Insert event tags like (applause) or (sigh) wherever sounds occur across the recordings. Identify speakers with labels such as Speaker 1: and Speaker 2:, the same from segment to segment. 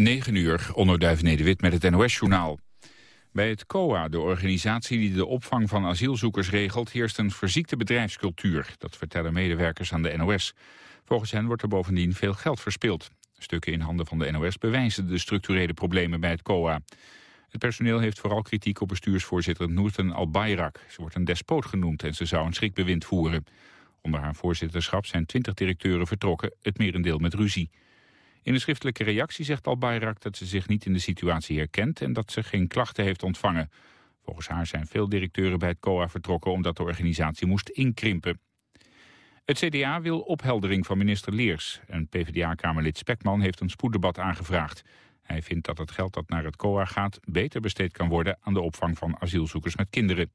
Speaker 1: 9 uur, onderduif Nederwit met het NOS-journaal. Bij het COA, de organisatie die de opvang van asielzoekers regelt... heerst een verziekte bedrijfscultuur. Dat vertellen medewerkers aan de NOS. Volgens hen wordt er bovendien veel geld verspild. Stukken in handen van de NOS bewijzen de structurele problemen bij het COA. Het personeel heeft vooral kritiek op bestuursvoorzitter Noorten Al-Bayrak. Ze wordt een despoot genoemd en ze zou een schrikbewind voeren. Onder haar voorzitterschap zijn twintig directeuren vertrokken, het merendeel met ruzie. In een schriftelijke reactie zegt Al-Bayrak dat ze zich niet in de situatie herkent en dat ze geen klachten heeft ontvangen. Volgens haar zijn veel directeuren bij het COA vertrokken omdat de organisatie moest inkrimpen. Het CDA wil opheldering van minister Leers. En PvdA-kamerlid Spekman heeft een spoeddebat aangevraagd. Hij vindt dat het geld dat naar het COA gaat beter besteed kan worden aan de opvang van asielzoekers met kinderen.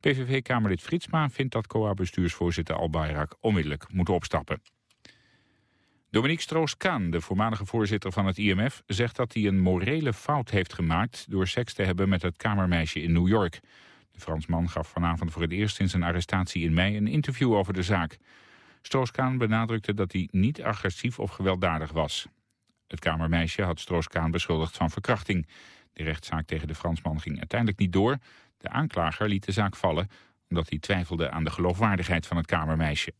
Speaker 1: PVV-kamerlid Fritsma vindt dat COA-bestuursvoorzitter Al-Bayrak onmiddellijk moet opstappen. Dominique Stroos-Kaan, de voormalige voorzitter van het IMF... zegt dat hij een morele fout heeft gemaakt... door seks te hebben met het kamermeisje in New York. De Fransman gaf vanavond voor het eerst sinds zijn arrestatie in mei... een interview over de zaak. Stroos-Kaan benadrukte dat hij niet agressief of gewelddadig was. Het kamermeisje had Stroos-Kaan beschuldigd van verkrachting. De rechtszaak tegen de Fransman ging uiteindelijk niet door. De aanklager liet de zaak vallen... omdat hij twijfelde aan de geloofwaardigheid van het kamermeisje.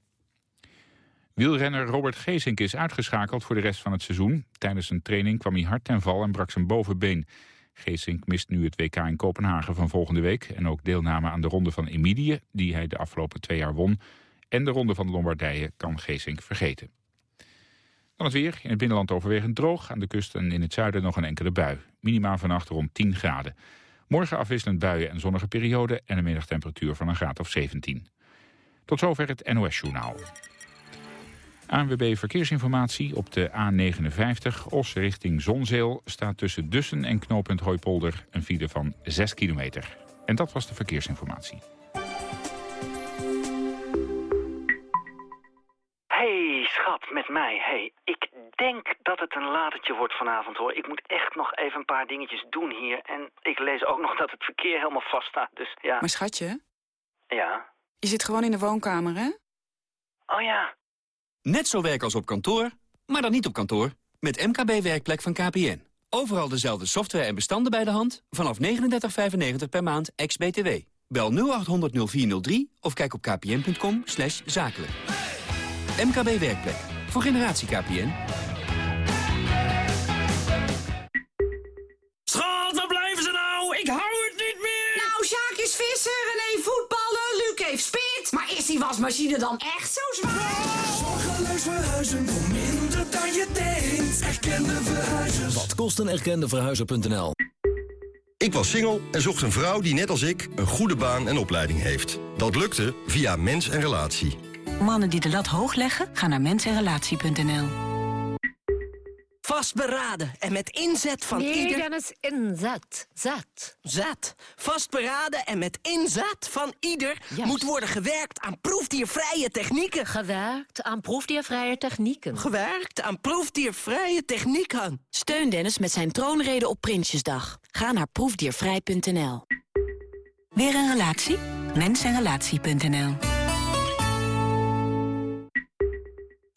Speaker 1: Wielrenner Robert Geesink is uitgeschakeld voor de rest van het seizoen. Tijdens een training kwam hij hard ten val en brak zijn bovenbeen. Geesink mist nu het WK in Kopenhagen van volgende week... en ook deelname aan de ronde van Emidië, die hij de afgelopen twee jaar won. En de ronde van Lombardije kan Geesink vergeten. Dan het weer. In het binnenland overwegend droog. Aan de kust en in het zuiden nog een enkele bui. Minima vannacht rond 10 graden. Morgen afwisselend buien en zonnige periode... en een middagtemperatuur van een graad of 17. Tot zover het NOS-journaal. ANWB Verkeersinformatie op de A59 Os richting Zonzeel... staat tussen Dussen en knooppunt Hooipolder een file van 6 kilometer. En dat was de verkeersinformatie.
Speaker 2: Hey, schat, met mij. Hey, ik denk dat het een latertje wordt vanavond, hoor. Ik moet echt nog even een paar dingetjes doen hier. En ik lees ook nog dat het verkeer helemaal vast staat, dus ja.
Speaker 3: Maar schatje?
Speaker 2: Ja?
Speaker 3: Je zit gewoon in de woonkamer, hè?
Speaker 2: Oh ja.
Speaker 4: Net zo werk als op kantoor, maar dan niet op kantoor. Met MKB Werkplek van KPN. Overal dezelfde software en bestanden bij de hand. Vanaf 39,95 per maand, ex-BTW. Bel 0800 0403 of kijk op kpn.com zakelijk. MKB Werkplek. Voor generatie KPN.
Speaker 5: Schat, waar blijven ze nou? Ik hou het niet meer!
Speaker 6: Nou, Sjaak is visser, René voetballen, Luc heeft spit. Maar is die wasmachine dan echt zo zwaar?
Speaker 5: Verhuizen voor minder dan je denkt. Erkende verhuizers.
Speaker 7: Wat kost een erkende verhuizer.nl?
Speaker 8: Ik was single en zocht een vrouw die net als ik een goede baan en opleiding heeft. Dat lukte via Mens en Relatie.
Speaker 9: Mannen die de lat hoog leggen, gaan naar mensenrelatie.nl.
Speaker 10: Vastberaden en met inzet van
Speaker 11: nee,
Speaker 10: ieder...
Speaker 11: Dennis, inzet. Zet.
Speaker 10: Zet. Vastberaden en met inzet van ieder... moet worden gewerkt aan proefdiervrije technieken.
Speaker 11: Gewerkt aan proefdiervrije technieken.
Speaker 10: Gewerkt aan proefdiervrije technieken.
Speaker 9: Steun Dennis met zijn troonrede op Prinsjesdag. Ga naar proefdiervrij.nl. Weer een relatie? Mensenrelatie.nl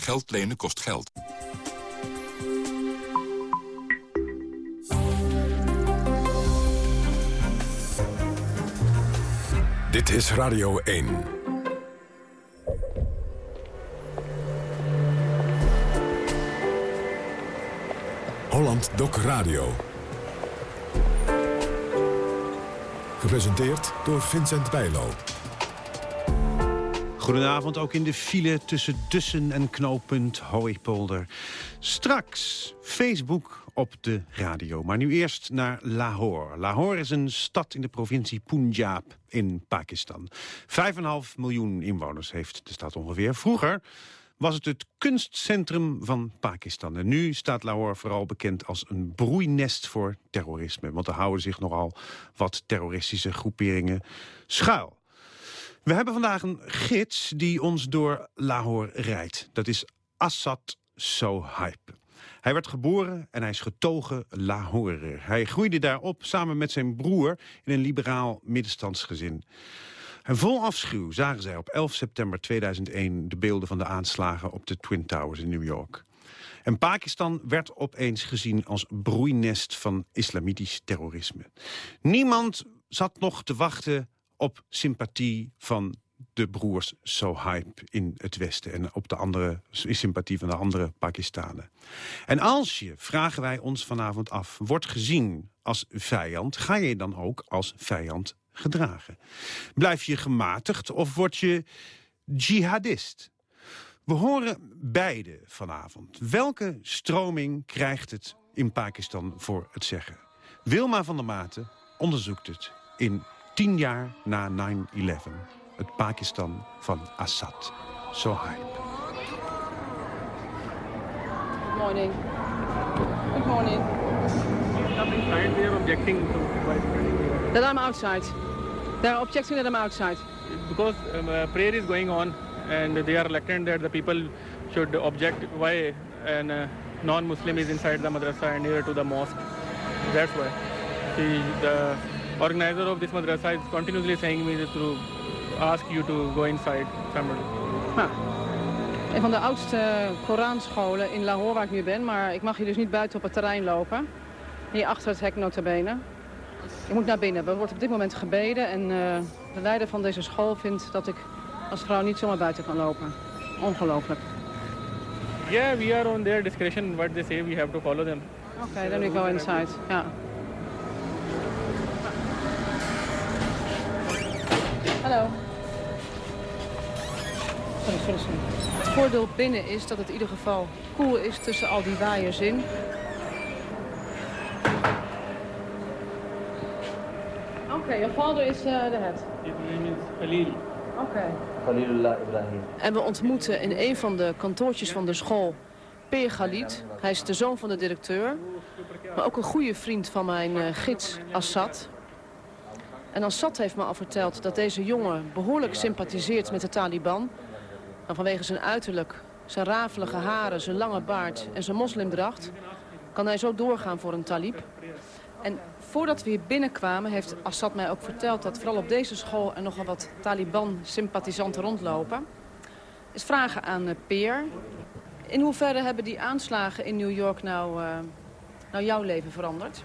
Speaker 12: Geld lenen kost geld.
Speaker 13: Dit is Radio 1. Holland Doc Radio. Gepresenteerd door Vincent Bijlo.
Speaker 14: Goedenavond, ook in de file tussen Dussen en knooppunt Hooipolder. Straks Facebook op de radio. Maar nu eerst naar Lahore. Lahore is een stad in de provincie Punjab in Pakistan. 5,5 miljoen inwoners heeft de stad ongeveer. Vroeger was het het kunstcentrum van Pakistan. En nu staat Lahore vooral bekend als een broeinest voor terrorisme. Want er houden zich nogal wat terroristische groeperingen schuil. We hebben vandaag een gids die ons door Lahore rijdt. Dat is Assad Sohaib. Hij werd geboren en hij is getogen Lahorer. Hij groeide daarop samen met zijn broer in een liberaal middenstandsgezin. En vol afschuw zagen zij op 11 september 2001 de beelden van de aanslagen op de Twin Towers in New York. En Pakistan werd opeens gezien als broeinest van islamitisch terrorisme. Niemand zat nog te wachten op sympathie van de broers Sohaib in het Westen... en op de andere sympathie van de andere Pakistanen. En als je, vragen wij ons vanavond af, wordt gezien als vijand... ga je dan ook als vijand gedragen? Blijf je gematigd of word je jihadist? We horen beide vanavond. Welke stroming krijgt het in Pakistan voor het zeggen? Wilma van der Maten onderzoekt het in tien jaar na 9-11 het Pakistan van Assad. Sohaib.
Speaker 15: Good morning. Good morning.
Speaker 16: They are objecting to
Speaker 15: That I'm outside. They are objecting that I'm outside.
Speaker 16: Because um, uh, prayer is going on and they are reluctant that the people should object why a uh, non-Muslim is inside the madrasa and near to the mosque. That's why. See, the organizer of this madrasa is continuously saying me to ask you to go inside family.
Speaker 15: Nou, een van de oudste Koranscholen in Lahore waar ik nu ben. Maar ik mag hier dus niet buiten op het terrein lopen. Hier achter het hek notabene. Ik moet naar binnen. Er wordt op dit moment gebeden. En uh, de leider van deze school vindt dat ik als vrouw niet zomaar buiten kan lopen. Ongelooflijk.
Speaker 16: Yeah, we are on their discretion. What they say, we have to follow them.
Speaker 15: Oké, okay, then we go inside. Ja. Hallo. Het voordeel binnen is dat het in ieder geval koel is tussen al die waaiers in. Oké, okay, your father is uh, the head.
Speaker 16: Is Khalil.
Speaker 15: Oké.
Speaker 16: Khalilullah Ibrahim.
Speaker 15: En we ontmoeten in een van de kantoortjes van de school Peer Khalid. Hij is de zoon van de directeur. Maar ook een goede vriend van mijn uh, gids Assad. En Assad heeft me al verteld dat deze jongen behoorlijk sympathiseert met de Taliban. En vanwege zijn uiterlijk, zijn rafelige haren, zijn lange baard en zijn moslimdracht... kan hij zo doorgaan voor een talib. En voordat we hier binnenkwamen heeft Assad mij ook verteld... dat vooral op deze school er nogal wat Taliban-sympathisanten rondlopen. Is vragen aan uh, Peer. In hoeverre hebben die aanslagen in New York nou, uh, nou jouw leven veranderd?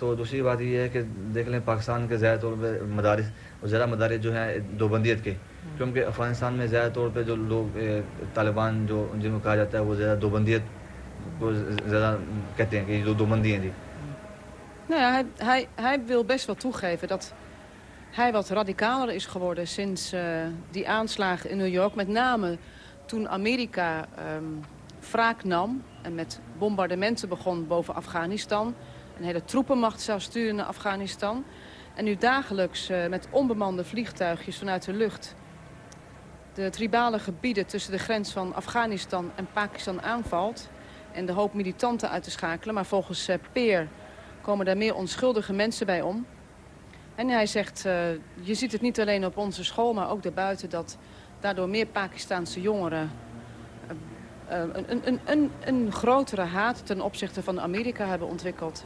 Speaker 17: तो दूसरी बात ये है कि देख लें पाकिस्तान के ज़्यादा तौर पर मदारस ज़्यादा मदारस जो हैं दोबंदियत के क्योंकि अफ़गानिस्तान में ज़्यादा तौर पर जो लोग तालिबान जो जिनको कहा जाता है वो ज़्यादा दोबंदियत को ज़्यादा कहते हैं कि जो दोबंदी हैं जी
Speaker 15: Nou ja, hij, hij, hij wil best wel toegeven dat hij wat radicaler is geworden sinds uh, die aanslagen in New York. Met name toen Amerika um, wraak nam en met bombardementen begon boven Afghanistan een hele troepenmacht zou sturen naar Afghanistan. En nu dagelijks uh, met onbemande vliegtuigjes vanuit de lucht... de tribale gebieden tussen de grens van Afghanistan en Pakistan aanvalt... en de hoop militanten uit te schakelen. Maar volgens uh, Peer komen daar meer onschuldige mensen bij om. En hij zegt, uh, je ziet het niet alleen op onze school, maar ook daarbuiten... dat daardoor meer Pakistaanse jongeren een, een, een, een grotere haat ten opzichte van Amerika hebben ontwikkeld.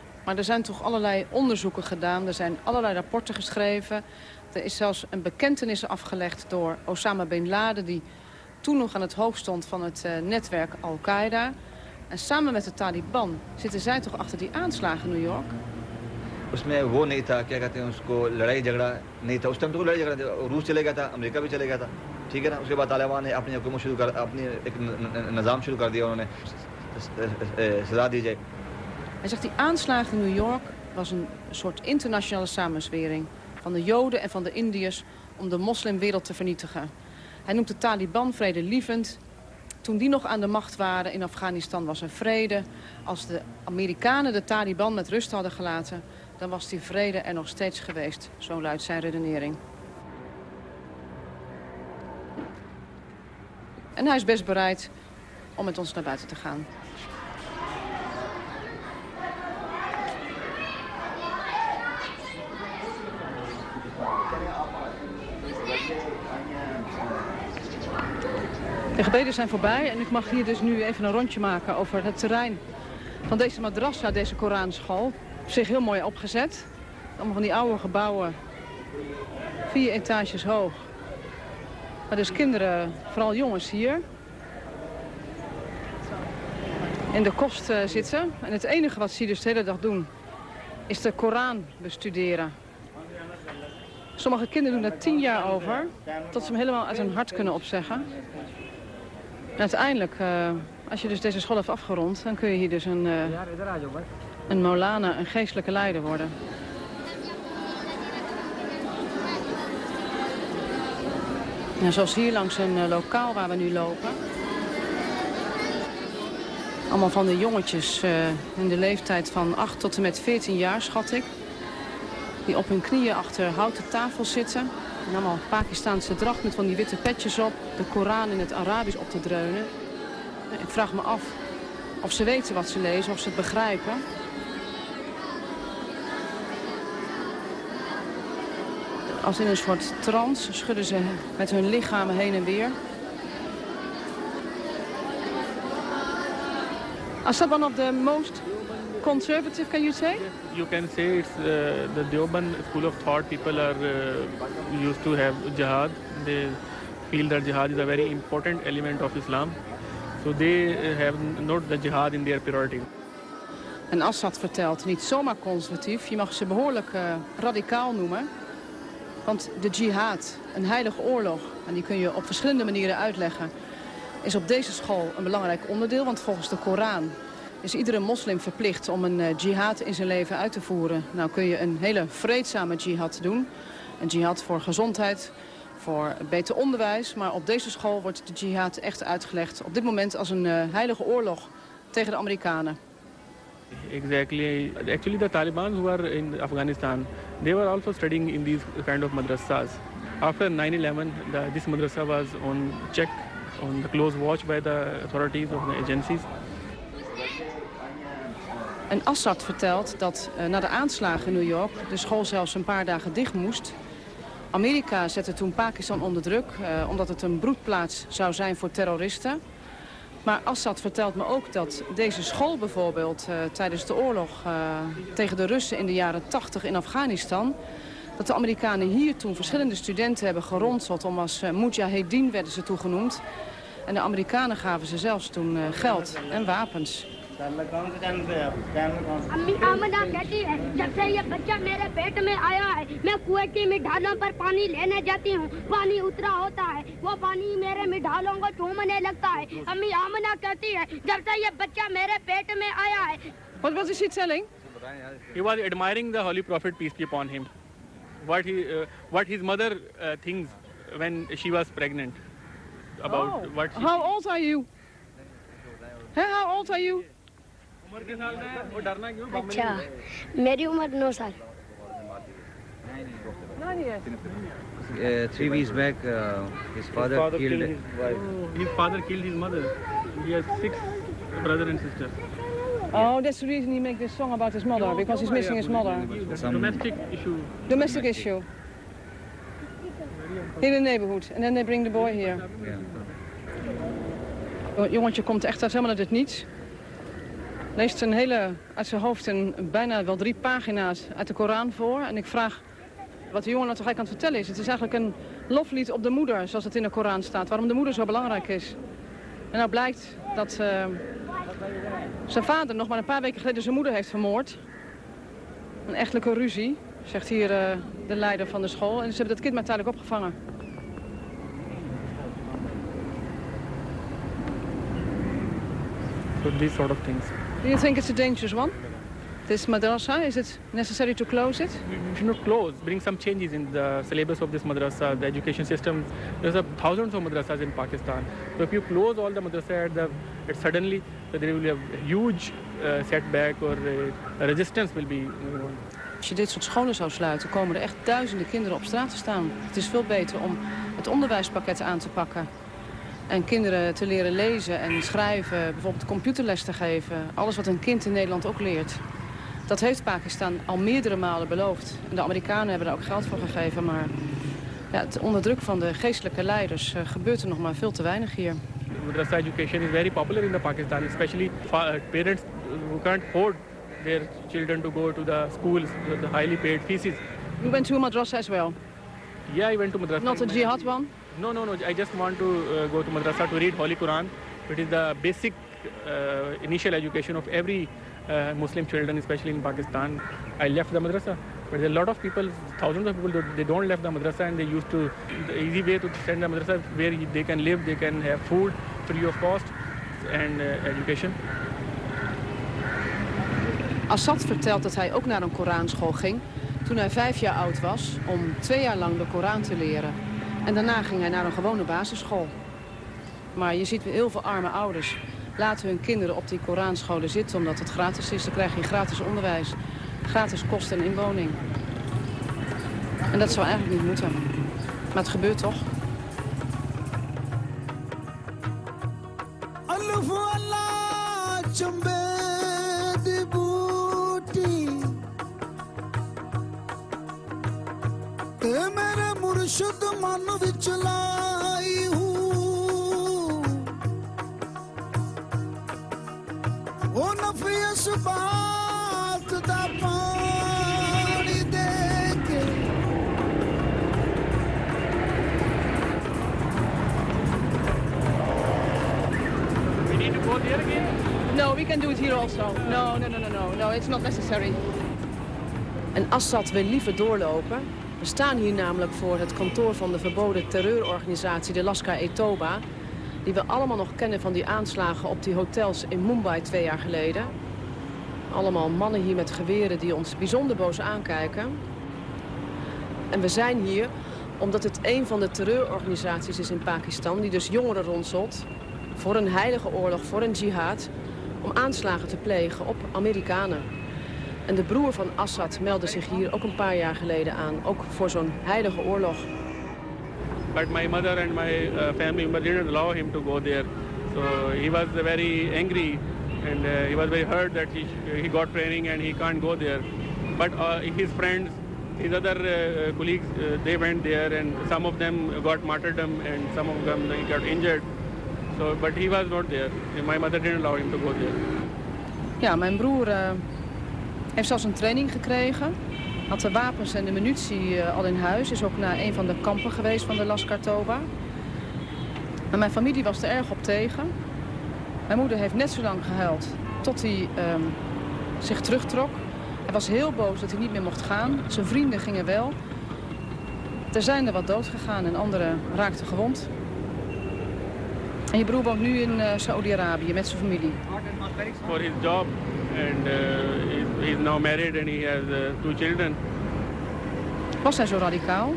Speaker 15: Maar er zijn toch allerlei onderzoeken gedaan. Er zijn allerlei rapporten geschreven. Er is zelfs een bekentenis afgelegd door Osama Bin Laden... die toen nog aan het hoofd stond van het uh, netwerk Al-Qaeda. En samen met de Taliban zitten zij toch achter die aanslagen in New York?
Speaker 17: उसमें वो नहीं था क्या कहते हैं उसको लड़ाई झगड़ा नहीं था उस टाइम तो लड़ाई झगड़ा रूस चले गया था अमेरिका भी चले गया था ठीक है ना उसके बाद तालिबान ने अपनी हुकूमत शुरू कर अपनी एक निज़ाम शुरू कर दिया उन्होंने सजा दी जाए
Speaker 15: Hij zegt die aanslagen in New York was een soort internationale samenzwering van de Joden en van de Indiërs om de moslimwereld te vernietigen. Hij noemt de Taliban vredelievend. Toen die nog aan de macht waren in Afghanistan was er vrede. Als de Amerikanen de Taliban met rust hadden gelaten... dan was die vrede er nog steeds geweest. Zo luidt zijn redenering. En hij is best bereid om met ons naar buiten te gaan. De gebeden zijn voorbij en ik mag hier dus nu even een rondje maken over het terrein van deze madrassa, deze Koranschool. Op zich heel mooi opgezet. Allemaal van die oude gebouwen, vier etages hoog. Maar dus kinderen, vooral jongens hier, in de kost uh, zitten. En het enige wat ze dus de hele dag doen, is de Koran bestuderen. Sommige kinderen doen daar tien jaar over, tot ze hem helemaal uit hun hart kunnen opzeggen. En uiteindelijk, uh, als je dus deze school hebt afgerond, dan kun je hier dus een, uh, een molana, een geestelijke leider worden. Ja, zoals hier langs een uh, lokaal waar we nu lopen. Allemaal van de jongetjes in de leeftijd van 8 tot en met 14 jaar, schat ik. Die op hun knieën achter houten tafels zitten. En allemaal Pakistaanse dracht met van die witte petjes op. De Koran in het Arabisch op te dreunen. Ik vraag me af of ze weten wat ze lezen, of ze het begrijpen. Als in een soort trance schudden ze met hun lichamen heen en weer. One of the most conservative, can you say?
Speaker 16: You can say it's uh, the Deoban school of thought. People are uh, used to have jihad. They feel that jihad is a very important element of Islam. So they have not the jihad in their priority.
Speaker 15: En Assad vertelt, niet zomaar conservatief, je mag ze behoorlijk uh, radicaal noemen. Want de jihad, een heilige oorlog, en die kun je op verschillende manieren uitleggen... is op deze school een belangrijk onderdeel, want volgens de Koran is iedere moslim verplicht om een uh, jihad in zijn leven uit te voeren. Nou kun je een hele vreedzame jihad doen. Een jihad voor gezondheid, voor beter onderwijs. Maar op deze school wordt de jihad echt uitgelegd op dit moment als een uh, heilige oorlog tegen de Amerikanen.
Speaker 16: Exactly. Actually, the Taliban who are in Afghanistan, they were also studying in these kind of madrasas. After 9-11, this madrasa was on check, on the close watch by the authorities of the agencies.
Speaker 15: En Assad vertelt dat uh, na de aanslagen in New York de school zelfs een paar dagen dicht moest. Amerika zette toen Pakistan onder druk, uh, omdat het een broedplaats zou zijn voor terroristen. Maar Assad vertelt me ook dat deze school bijvoorbeeld uh, tijdens de oorlog tegen de Russen in de jaren 80 in Afghanistan... dat de Amerikanen hier toen verschillende studenten hebben geronseld om als mujahedin werden ze toegenoemd. En de Amerikanen gaven ze zelfs toen geld en wapens.
Speaker 18: अम्मी आमना कहती है जब से ये बच्चा मेरे पेट में आया है मैं कुएँ की मिठालों पर पानी लेने जाती हूँ पानी उतरा होता है वो पानी मेरे मिठालों को चूमने लगता है अम्मी आमना कहती है जब से ये बच्चा मेरे पेट में आया है
Speaker 15: What was he telling?
Speaker 16: He was admiring the Holy Prophet, peace be upon him. What, he, uh, what his mother uh, thinks when she was pregnant. About
Speaker 15: oh.
Speaker 16: what she
Speaker 15: How old are you? Hey, how old are you?
Speaker 18: अच्छा मेरी उम्र नौ साल
Speaker 19: Uh, three weeks back, uh, his father,
Speaker 16: his father
Speaker 19: killed,
Speaker 16: killed, his wife. His father killed his mother. He has six brothers and sisters.
Speaker 15: Oh, that's the reason he makes this song about his mother, because he's missing his mother.
Speaker 16: Some domestic issue.
Speaker 15: Domestic issue. In the neighborhood. And then they bring the boy here.
Speaker 19: Yeah.
Speaker 15: Jongetje komt echt uit helemaal uit het niets. Leest een hele, uit zijn hoofd een, bijna wel drie pagina's uit de Koran voor. En ik vraag wat de jongen nou toch eigenlijk aan het vertellen is. Het is eigenlijk een loflied op de moeder, zoals het in de Koran staat. Waarom de moeder zo belangrijk is. En nou blijkt dat uh, zijn vader nog maar een paar weken geleden zijn moeder heeft vermoord. Een echtelijke ruzie, zegt hier uh, de leider van de school. En ze hebben dat kind maar tijdelijk opgevangen.
Speaker 16: These sort of.
Speaker 15: Do you think it's a dangerous one? This madrasa, is it necessary to close it?
Speaker 16: We should not close, bring some changes in the syllabus of this madrasa, the education system. There's a thousands of madrasas in Pakistan. So if you close all the madrasa at the, it suddenly there will be a huge uh, setback or uh, resistance will be you know.
Speaker 15: Als je dit soort scholen zou sluiten, komen er echt duizenden kinderen op straat te staan. Het is veel beter om het onderwijspakket aan te pakken. En kinderen te leren lezen en schrijven, bijvoorbeeld computerles te geven. Alles wat een kind in Nederland ook leert. Dat heeft Pakistan al meerdere malen beloofd. En de Amerikanen hebben er ook geld voor gegeven. Maar ja, het onder druk van de geestelijke leiders uh, gebeurt er nog maar veel te weinig hier.
Speaker 16: Madrasa education is very popular in the Pakistan, especially parents who can't afford their children to go to the schools, the highly paid fees.
Speaker 15: You went to madrasa as well?
Speaker 16: Yeah, I went to madrasa.
Speaker 15: Not a jihad one?
Speaker 16: No, no, no. I just want to uh, go to madrasa to read Holy Quran. It is the basic uh, initial education of every uh, Muslim children, especially in Pakistan. I left the madrasa. But there a lot of people, thousands of people, they don't left the madrasa and they used to, the easy way to send the madrasa where they can live, they can have food free of cost and uh, education.
Speaker 15: Assad vertelt dat hij ook naar een Koranschool ging toen hij vijf jaar oud was om twee jaar lang de Koran te leren. En daarna ging hij naar een gewone basisschool. Maar je ziet heel veel arme ouders laten hun kinderen op die Koranscholen zitten... omdat het gratis is. Dan krijg je gratis onderwijs, gratis kosten en inwoning. En dat zou eigenlijk niet moeten. Maar het gebeurt toch.
Speaker 5: मुर्शद मन विच लाई हूँ ओ नफियस बात दा पानी दे
Speaker 16: We need to go there again?
Speaker 15: No, we can do it here also. No, no, no, no, no, it's not necessary. En Assad wil liever doorlopen we staan hier namelijk voor het kantoor van de verboden terreurorganisatie, de Lashkar-e-Toba. Die we allemaal nog kennen van die aanslagen op die hotels in Mumbai twee jaar geleden. Allemaal mannen hier met geweren die ons bijzonder boos aankijken. En we zijn hier omdat het een van de terreurorganisaties is in Pakistan... die dus jongeren ronselt voor een heilige oorlog, voor een jihad... om aanslagen te plegen op Amerikanen. En de broer van Assad meldde zich hier ook een paar jaar geleden aan. Ook voor zo'n heilige oorlog.
Speaker 16: But my mother and my uh, family member didn't allow him to go there. So he was very angry and uh, he was very hurt that he, he got training and he can't go there. But uh, his friends, his other colleagues, they went there and some of them got martyrdom and some of them they got injured. So, but he was not there. My mother didn't allow him to go there.
Speaker 15: Ja, mijn broer uh, heeft zelfs een training gekregen. Had de wapens en de munitie uh, al in huis. Is ook naar een van de kampen geweest van de Laskar Toba. Maar mijn familie was er erg op tegen. Mijn moeder heeft net zo lang gehuild tot hij um, zich terugtrok. Hij was heel boos dat hij niet meer mocht gaan. Zijn vrienden gingen wel. Er zijn er wat dood gegaan en anderen raakten gewond. En je broer woont nu in uh, Saoedi-Arabië met zijn familie.
Speaker 16: For his job and uh, he's, now married and he has uh, two children.
Speaker 15: Was hij zo radicaal?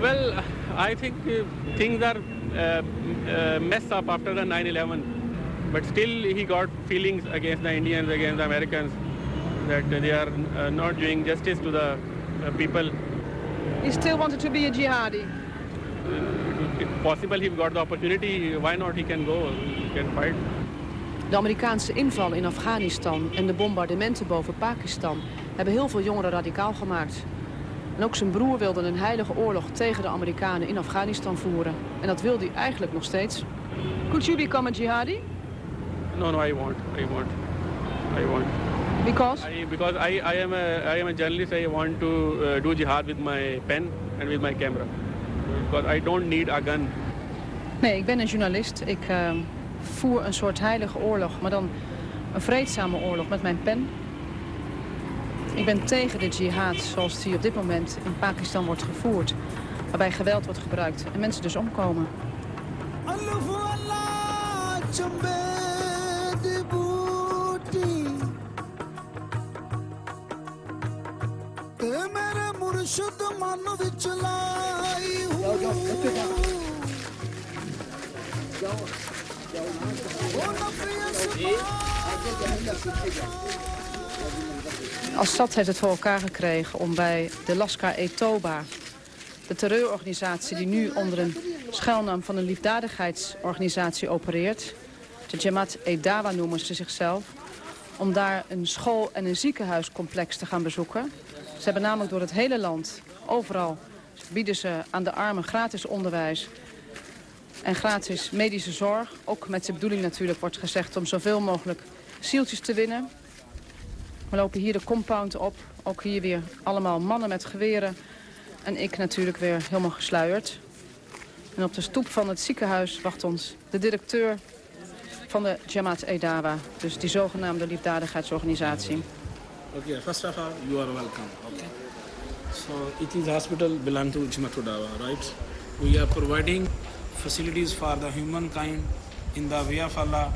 Speaker 16: Well, I think uh, things are uh, uh, messed up after the 9/11, but still he got feelings against the Indians, against the Americans, that they are uh, not doing justice to the uh, people.
Speaker 15: He still wanted to be a jihadi.
Speaker 16: If possible, he got the opportunity. Why not? He can go. He can fight.
Speaker 15: De Amerikaanse inval in Afghanistan en de bombardementen boven Pakistan hebben heel veel jongeren radicaal gemaakt. En ook zijn broer wilde een heilige oorlog tegen de Amerikanen in Afghanistan voeren. En dat wil hij eigenlijk nog steeds. Could you become a jihadi?
Speaker 16: No, no, I won't. I won't. I won't.
Speaker 15: Because?
Speaker 16: I, because I, I am a I am a journalist. I want to uh, do jihad with my pen and with my camera. Because I don't need a gun.
Speaker 15: Nee, ik ben een journalist. Ik uh, voer een soort heilige oorlog, maar dan een vreedzame oorlog met mijn pen. Ik ben tegen de jihad zoals die op dit moment in Pakistan wordt gevoerd. Waarbij geweld wordt gebruikt en mensen dus omkomen. Assad heeft het voor elkaar gekregen om bij de Lashkar-e-Toba... de terreurorganisatie die nu onder een schuilnaam van een liefdadigheidsorganisatie opereert... de Jamaat-e-Dawa noemen ze zichzelf... om daar een school- en een ziekenhuiscomplex te gaan bezoeken. Ze hebben namelijk door het hele land, overal, bieden ze aan de armen gratis onderwijs... en gratis medische zorg. Ook met de bedoeling natuurlijk wordt gezegd om zoveel mogelijk zieltjes te winnen... We lopen hier de compound op. Ook hier weer allemaal mannen met geweren. En ik natuurlijk weer helemaal gesluierd. En op de stoep van het ziekenhuis wacht ons de directeur van de Jamaat Edawa. Dus die zogenaamde liefdadigheidsorganisatie.
Speaker 20: Okay, first of all, you are welcome. Okay. So it is hospital belong to Jamaat Edawa, right? We are providing facilities for the humankind in the way of Allah,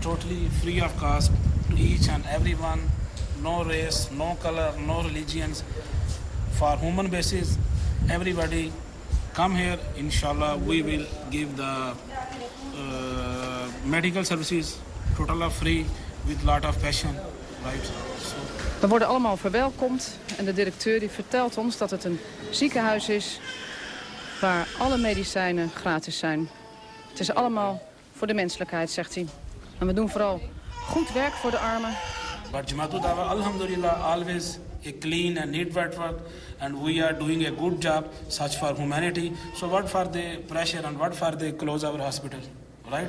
Speaker 20: totally free of cost to each and everyone no race, no color, no religions. For human basis, everybody come here. Inshallah, we will give the uh, medical services total of free with lot of passion. Right? So.
Speaker 15: Worden allemaal verwelkomd en de directeur die vertelt ons dat het een ziekenhuis is waar alle medicijnen gratis zijn. Het is allemaal voor de menselijkheid, zegt hij. En we doen vooral goed werk voor de armen
Speaker 20: Alhamdulillah, always a clean and neat network, and we are doing a good job, such for humanity. So what for the pressure and what for the close our hospital? Right?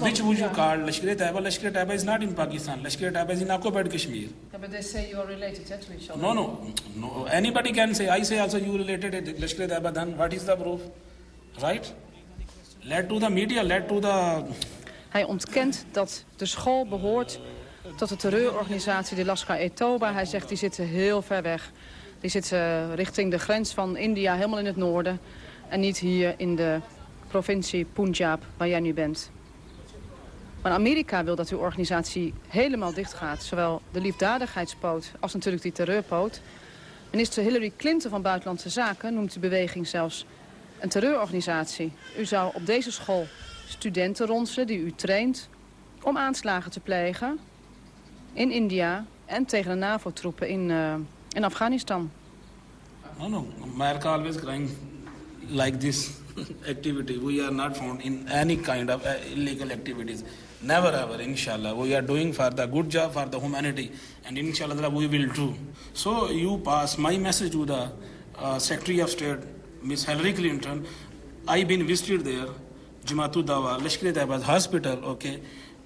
Speaker 20: Which would you call Lashkar-e-Taiba? Lashkar-e-Taiba is not in Pakistan. Lashkar-e-Taiba is in Akobad, Kashmir.
Speaker 15: Yeah, but they say you are related to each other.
Speaker 20: No, no, no. Anybody can say. I say also you related to Lashkar-e-Taiba. Then what is the proof? Right? Let to the media, let to the...
Speaker 15: Hij ontkent dat de school behoort tot de terreurorganisatie de Lashkar-e-Toba. Hij zegt die zitten heel ver weg. Die zitten richting de grens van India, helemaal in het noorden. En niet hier in de provincie Punjab, waar jij nu bent. Maar Amerika wil dat uw organisatie helemaal dicht gaat. Zowel de liefdadigheidspoot als natuurlijk die terreurpoot. Minister Hillary Clinton van Buitenlandse Zaken noemt de beweging zelfs een terreurorganisatie. U zou op deze school studenten ronselen die u traint om aanslagen te plegen in India en tegen de NAVO-troepen in, uh, in Afghanistan.
Speaker 20: No, no. America always crying like this activity. We are not found in any kind of uh, illegal activities. Never ever, inshallah. We are doing for the good job for the humanity. And inshallah we will do. So you pass my message to the uh, Secretary of State, Miss Hillary Clinton. I've been visited there, Jamaatu Dawa, Lashkar-e Hospital, okay.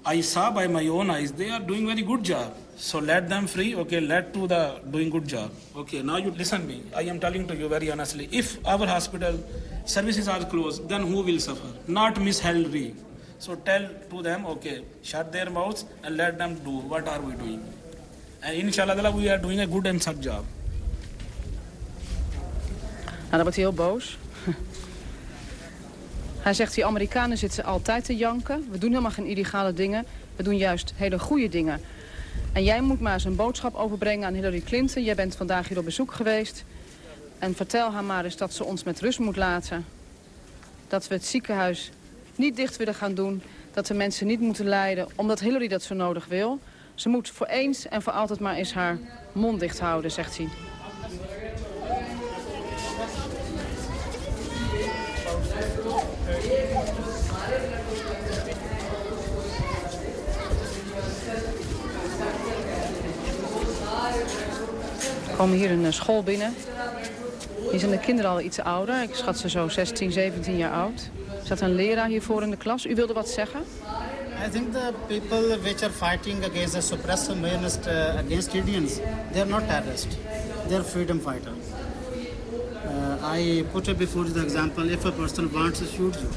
Speaker 20: I saw by my own eyes they are doing very good job. So let them free, okay, let to the doing good job. Okay, now you listen me. I am telling to you very honestly. If our hospital services are closed, then who will suffer? Not Miss Hillary. So tell to them, okay, shut their mouths and let them do. What are we doing? And inshallah, we are doing a good and such job.
Speaker 15: Nou, dan wordt hij heel boos. (laughs) Hij zegt, die Amerikanen zitten altijd te janken. We doen helemaal geen illegale dingen. We doen juist hele goede dingen. En jij moet maar eens een boodschap overbrengen aan Hillary Clinton. Jij bent vandaag hier op bezoek geweest. En vertel haar maar eens dat ze ons met rust moet laten. Dat we het ziekenhuis niet dicht willen gaan doen. Dat de mensen niet moeten lijden, omdat Hillary dat zo nodig wil. Ze moet voor eens en voor altijd maar eens haar mond dicht houden, zegt hij. Komen hier een eh, school binnen. Hier zijn de kinderen al iets ouder. Ik schat ze zo 16, 17 jaar oud. Er staat een leraar hiervoor in de klas. U wilde wat zeggen?
Speaker 21: I think the people which are fighting against the suppressionists, uh, against Indians, they are not terrorists. They are freedom fighters. Uh, I put it before the example, if a person wants to shoot you,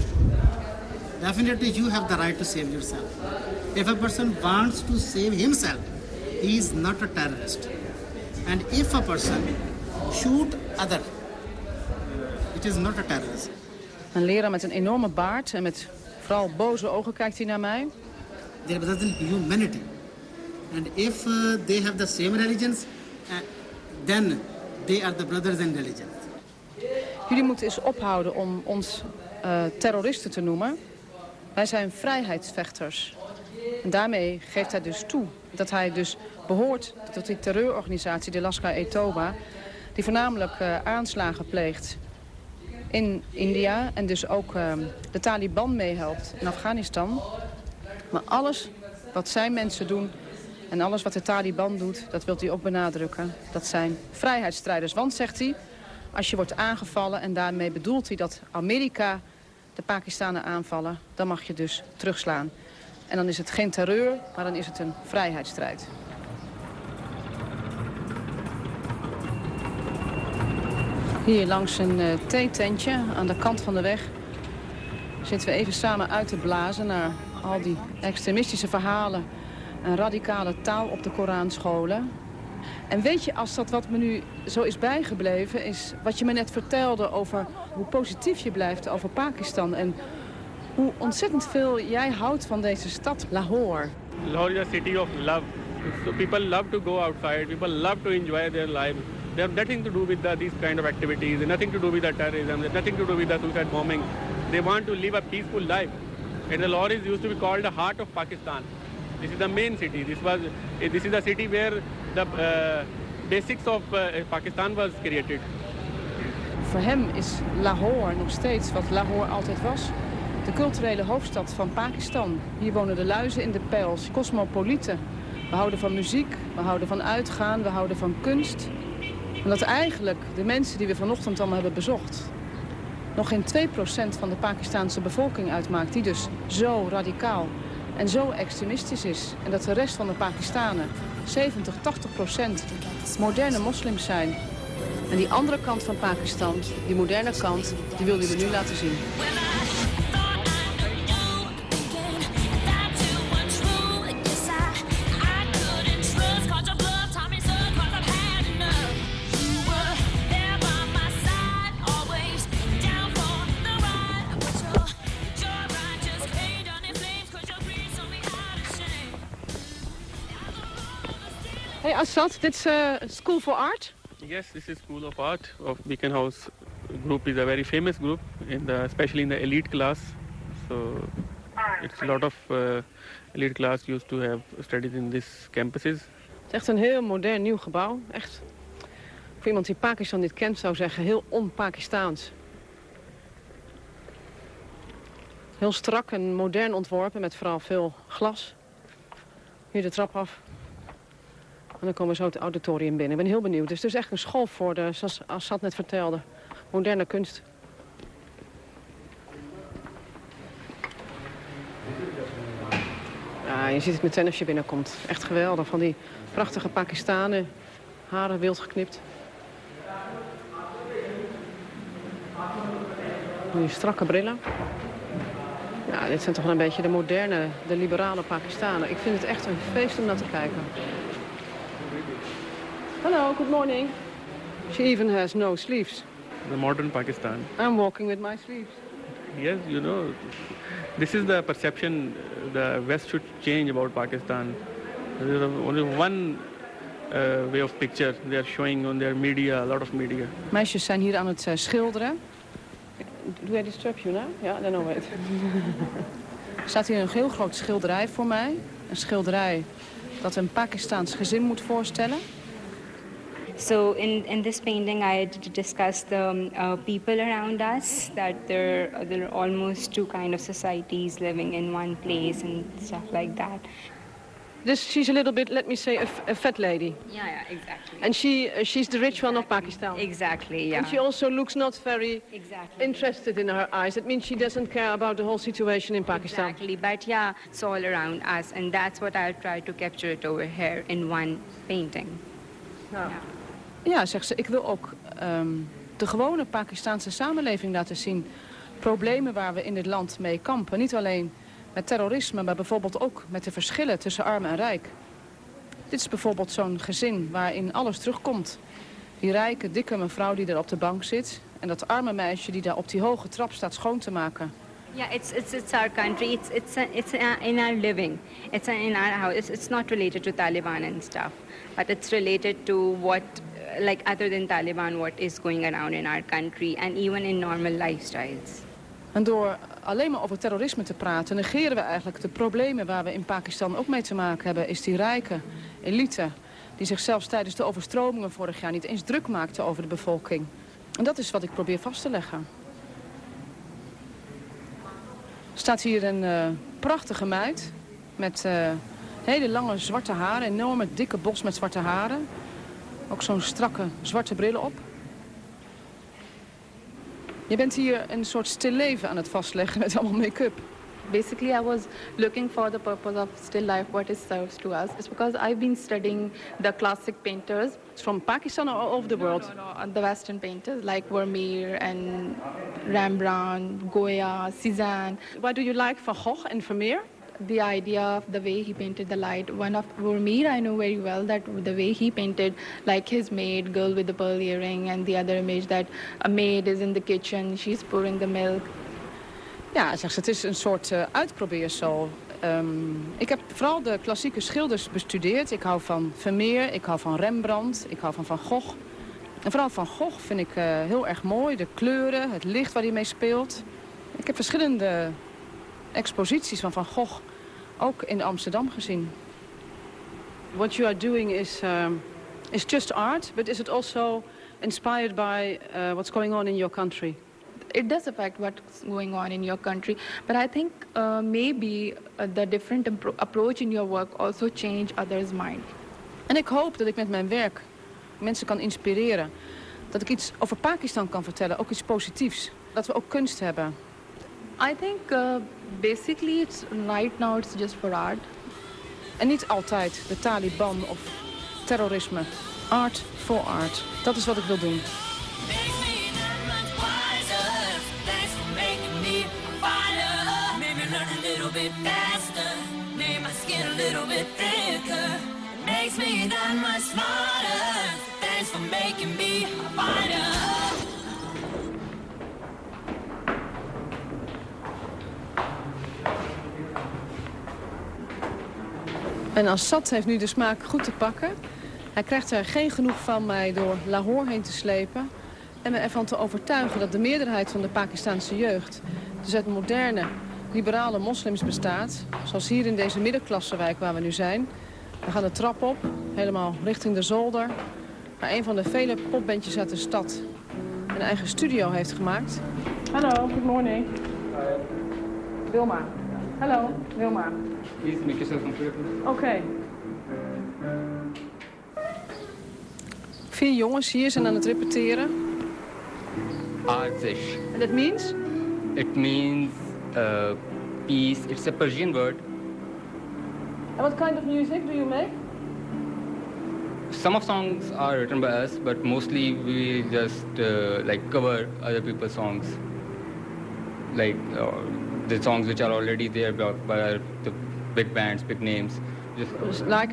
Speaker 21: definitely you have the right to save yourself. If a person wants to save himself, he is not a terrorist. And if a person shoot other, it is not a terrorist.
Speaker 15: Een leraar met een enorme baard en met vooral boze ogen kijkt hij naar mij.
Speaker 21: There doesn't humanity. And if uh, they have the same religions, uh, then they are the brothers in religion.
Speaker 15: Jullie moeten eens ophouden om ons uh, terroristen te noemen. Wij zijn vrijheidsvechters. En daarmee geeft hij dus toe dat hij dus behoort tot die terreurorganisatie, de Lashkar-e-Toba... die voornamelijk uh, aanslagen pleegt in India en dus ook uh, de Taliban meehelpt in Afghanistan. Maar alles wat zijn mensen doen en alles wat de Taliban doet, dat wil hij ook benadrukken. Dat zijn vrijheidsstrijders. Want, zegt hij, als je wordt aangevallen en daarmee bedoelt hij dat Amerika de Pakistanen aanvallen, dan mag je dus terugslaan. En dan is het geen terreur, maar dan is het een vrijheidsstrijd. Hier langs een uh, theetentje aan de kant van de weg zitten we even samen uit te blazen naar al die extremistische verhalen en radicale taal op de Koranscholen. En weet je, als dat wat me nu zo is bijgebleven, is wat je me net vertelde over hoe positief je blijft over Pakistan en hoe ontzettend veel jij houdt van deze stad, Lahore.
Speaker 16: Lahore is a city of love. So people love to go outside, people love to enjoy their life. They have nothing to do with the, these kind of activities, nothing to do with the terrorism, nothing to do with the suicide bombing. They want to live a peaceful life. And the is used to be called the heart of Pakistan. This is the main city. This was, this is the city where the uh, basics of uh, Pakistan was created.
Speaker 15: Voor hem is Lahore nog steeds wat Lahore altijd was. De culturele hoofdstad van Pakistan. Hier wonen de luizen in de pels, cosmopolieten. We houden van muziek, we houden van uitgaan, we houden van kunst. Omdat eigenlijk de mensen die we vanochtend allemaal hebben bezocht... nog geen 2% van de Pakistanse bevolking uitmaakt... die dus zo radicaal en zo extremistisch is. En dat de rest van de Pakistanen, 70, 80 procent, moderne moslims zijn. En die andere kant van Pakistan, die moderne kant, die wilden we nu laten zien. Assad, dit is uh, School for Art?
Speaker 16: Yes, this is School of Art of Beacon House group is a very famous group, in the, especially in the elite class. So it's a lot of uh, elite class used to have studied in these campuses.
Speaker 15: Het is echt een heel modern nieuw gebouw. Echt, voor iemand die Pakistan niet kent zou zeggen, heel on-Pakistaans. Heel strak en modern ontworpen met vooral veel glas. Hier de trap af. En dan komen we zo het auditorium binnen. Ik ben heel benieuwd. Dus het is echt een school voor de, zoals Assad net vertelde, moderne kunst. Je ziet het meteen als je binnenkomt. Echt geweldig. Van die prachtige Pakistanen. Haren wild geknipt. Die strakke brillen. Ja, dit zijn toch een beetje de moderne, de liberale Pakistanen. Ik vind het echt een feest om naar te kijken. Hello, good morning. She even has no sleeves.
Speaker 16: The modern Pakistan.
Speaker 15: I'm walking with my sleeves.
Speaker 16: Yes, you know, this is the perception the West should change about Pakistan. There is only one uh, way of picture they are showing on their media, a lot of media.
Speaker 15: Meisjes zijn hier aan het uh, schilderen. Do I disturb you now? Ja, dan no, wait. er staat hier een heel groot schilderij voor mij. Een schilderij dat een Pakistaans gezin moet voorstellen.
Speaker 22: So in, in this painting, I discussed the um, uh, people around us, that there, there are almost two kind of societies living in one place and stuff like that.
Speaker 15: This, she's a little bit, let me say, a, f- a fat lady.
Speaker 22: Yeah, yeah, exactly.
Speaker 15: And she, uh, she's the rich one of Pakistan.
Speaker 22: Exactly, yeah.
Speaker 15: And she also looks not very
Speaker 22: Exactly.
Speaker 15: interested in her eyes. That means she doesn't care about the whole situation in Pakistan.
Speaker 22: Exactly, but yeah, it's all around us, and that's what I'll try to capture it over here in one painting.
Speaker 15: Ja. Ja, zegt ze, ik wil ook ehm, de gewone Pakistanse samenleving laten zien. Problemen waar we in dit land mee kampen. Niet alleen met terrorisme, maar bijvoorbeeld ook met de verschillen tussen arm en rijk. Dit is bijvoorbeeld zo'n gezin waarin alles terugkomt. Die rijke, dikke mevrouw die daar op de bank zit. En dat arme meisje die daar op die hoge trap staat schoon te maken.
Speaker 22: Yeah, it's it's it's our country. It's it's it's in our living. It's in our house. It's, it's not related to Taliban and stuff, but it's related to what, like other than Taliban, what is going around in our country and even in normal lifestyles.
Speaker 15: En door alleen maar over terrorisme te praten... negeren we eigenlijk de problemen waar we in Pakistan ook mee te maken hebben... is die rijke elite die zich zelfs tijdens de overstromingen vorig jaar... niet eens druk maakte over de bevolking. En dat is wat ik probeer vast te leggen. Er staat hier een eh, prachtige meid met eh, hele lange zwarte haren... enorme dikke bos met zwarte haren. Ook zo'n strakke zwarte bril op. Je bent hier een soort stil leven aan het vastleggen met allemaal make-up.
Speaker 23: Basically, I was looking for the purpose of still life, what it serves to us. It's because I've been studying the classic painters.
Speaker 15: From Pakistan or all over the world?
Speaker 23: No, no, no, the Western painters like Vermeer and Rembrandt, Goya, Cézanne.
Speaker 15: Why do you like Van Gogh and Vermeer?
Speaker 23: The idea of the way he painted the light. One of Vermeer, I know very well that the way he painted, like his maid, girl with the pearl earring, and the other image that a maid is in the kitchen, she's pouring the milk.
Speaker 15: Ja, zegt ze, het is een soort uh, uitprobeersel. Um, ik heb vooral de klassieke schilders bestudeerd. Ik hou van Vermeer, ik hou van Rembrandt, ik hou van Van Gogh. En vooral Van Gogh vind ik uh, heel erg mooi. De kleuren, het licht waar hij mee speelt. Ik heb verschillende exposities van Van Gogh ook in Amsterdam gezien. What you are doing is, um, is just art, but is it also inspired by uh, what's going on in your country?
Speaker 23: it does affect what's going on in your country. But I think uh, maybe uh, the different approach in your work also change others' mind.
Speaker 15: En ik hoop dat ik met mijn werk mensen kan inspireren. Dat ik iets over Pakistan kan vertellen, ook iets positiefs. Dat we ook kunst hebben.
Speaker 23: I think uh, basically it's right now it's just for art.
Speaker 15: En niet altijd de Taliban of terrorisme. Art for art. Dat is wat ik wil doen. makes me that much smarter. Thanks for making me En Assad heeft nu de smaak goed te pakken. Hij krijgt er geen genoeg van mij door Lahore heen te slepen... en me ervan te overtuigen dat de meerderheid van de Pakistanse jeugd... dus uit moderne, liberale moslims bestaat. Zoals hier in deze middenklassewijk waar we nu zijn. We gaan de trap op, helemaal richting de zolder. Waar een van de vele popbandjes uit de stad een eigen studio heeft gemaakt. Hallo, good morning. Wilma. Hallo, Wilma.
Speaker 24: Please make yourself comfortable.
Speaker 15: Oké. Okay. Vier jongens hier zijn aan het repeteren.
Speaker 24: Arzish.
Speaker 15: And that means?
Speaker 24: It means uh, peace. It's a Persian word.
Speaker 15: And what kind of music do you make?
Speaker 24: Some of songs are written by us, but mostly we just uh, like cover other people's songs, like uh, the songs which are already there by, by the big bands, big names.
Speaker 15: Just like,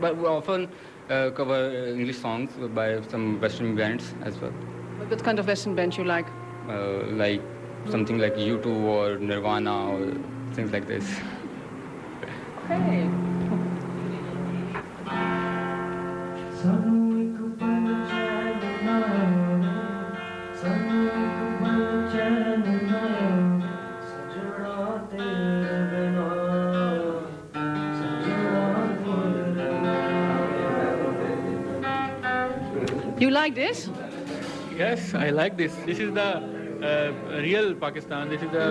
Speaker 24: but we often uh, cover English songs by some Western bands as well.
Speaker 15: What kind of Western band you like?
Speaker 24: Uh, like something like U2 or Nirvana or things like this. (laughs)
Speaker 15: Okay.
Speaker 16: Yes, I like this. This is the uh, real Pakistan. This is the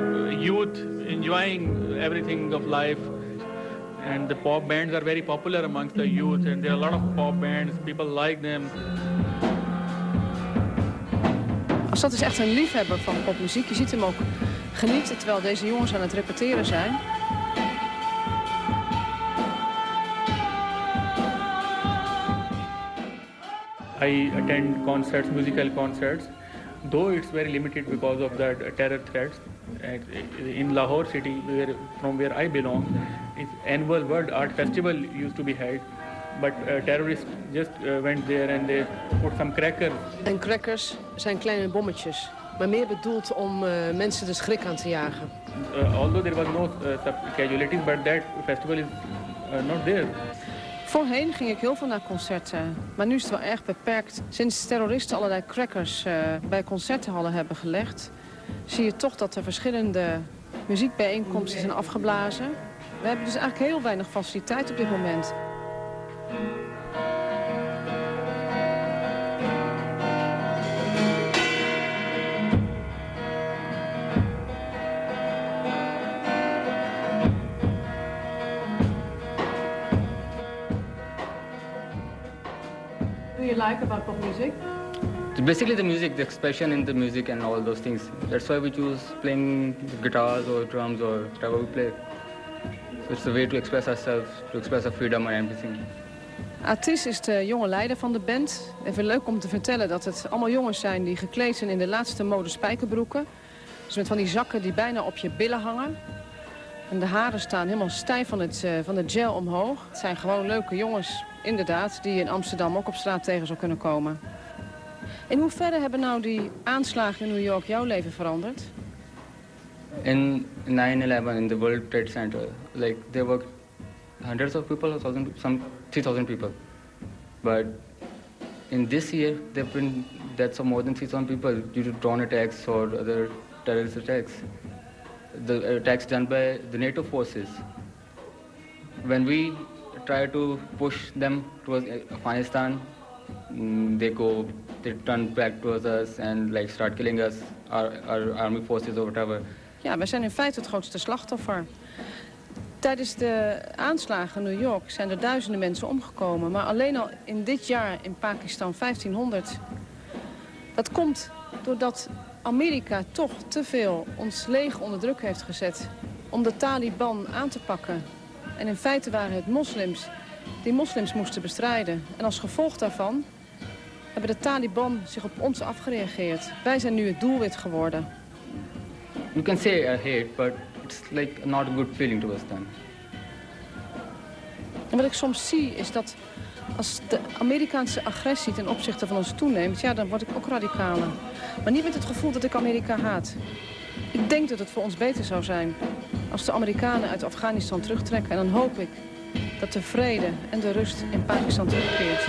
Speaker 16: youth enjoying everything of life. And the pop bands are very popular amongst the youth, and there are a lot of pop bands. People like them.
Speaker 15: Assad is echt een liefhebber van popmuziek. Je ziet hem ook genieten terwijl deze jongens aan het repeteren zijn.
Speaker 16: I attend concerts, musical concerts, though it's very limited because of the terror threats. Uh, In Lahore city, where, from where I belong, it's annual World Art Festival used to be held, but uh, terrorists just uh, went there and they put some crackers.
Speaker 15: En crackers zijn kleine bommetjes, maar meer bedoeld om eh, mensen de schrik aan te jagen.
Speaker 16: Uh, although there was no uh, casualties, but that festival is uh, not there.
Speaker 15: Voorheen ging ik heel veel naar concerten, maar nu is het wel erg beperkt. Sinds terroristen allerlei crackers eh, bij concertenhallen hebben gelegd... zie je toch dat er verschillende muziekbijeenkomsten zijn afgeblazen. We hebben dus eigenlijk heel weinig faciliteit op dit moment. Like about pop music?
Speaker 24: Basically, the music, the expression in the music, and all those things. That's why we choose playing guitars or drums or whatever we play. So it's a way to express ourselves, to express our freedom and everything.
Speaker 15: Atis is de jonge leider van de band. Even leuk om te vertellen dat het allemaal jongens zijn die gekleed zijn in de laatste mode spijkerbroeken. Dus met van die zakken die bijna op je billen hangen. En de haren staan helemaal stijf van, het, eh, van de gel omhoog. Het zijn gewoon leuke jongens, inderdaad, die in Amsterdam ook op straat tegen zou kunnen komen. In hoeverre hebben nou die aanslagen in New York jouw leven veranderd?
Speaker 24: In 9/11, in the World Trade Center, like there were hundreds of people, thousand, some 3,000 people. But in this year, there've been deaths of more than 3,000 people due to drone attacks or other terrorist attacks. The attacks done by the NATO forces. When we try to push them towards Afghanistan, mm, they go, they turn back towards us and like start killing us, our, army forces or whatever.
Speaker 15: Ja, wij zijn in feite het grootste slachtoffer. Tijdens de aanslagen in New York zijn er duizenden mensen omgekomen. Maar alleen al in dit jaar in Pakistan 1500. Dat komt doordat Amerika toch te veel ons leger onder druk heeft gezet... om de Taliban aan te pakken. En in feite waren het moslims die moslims moesten bestrijden. En als gevolg daarvan hebben de Taliban zich op ons afgereageerd. Wij zijn nu het doelwit geworden.
Speaker 24: You can say I hate, but it's like not a good feeling towards them.
Speaker 15: En wat ik soms zie is dat als de Amerikaanse agressie ten opzichte van ons toeneemt... ja, dan word ik ook radicaler. Maar niet met het gevoel dat ik Amerika haat. Ik denk dat het voor ons beter zou zijn als de Amerikanen uit Afghanistan terugtrekken. En dan hoop ik dat de vrede en de rust in Pakistan terugkeert.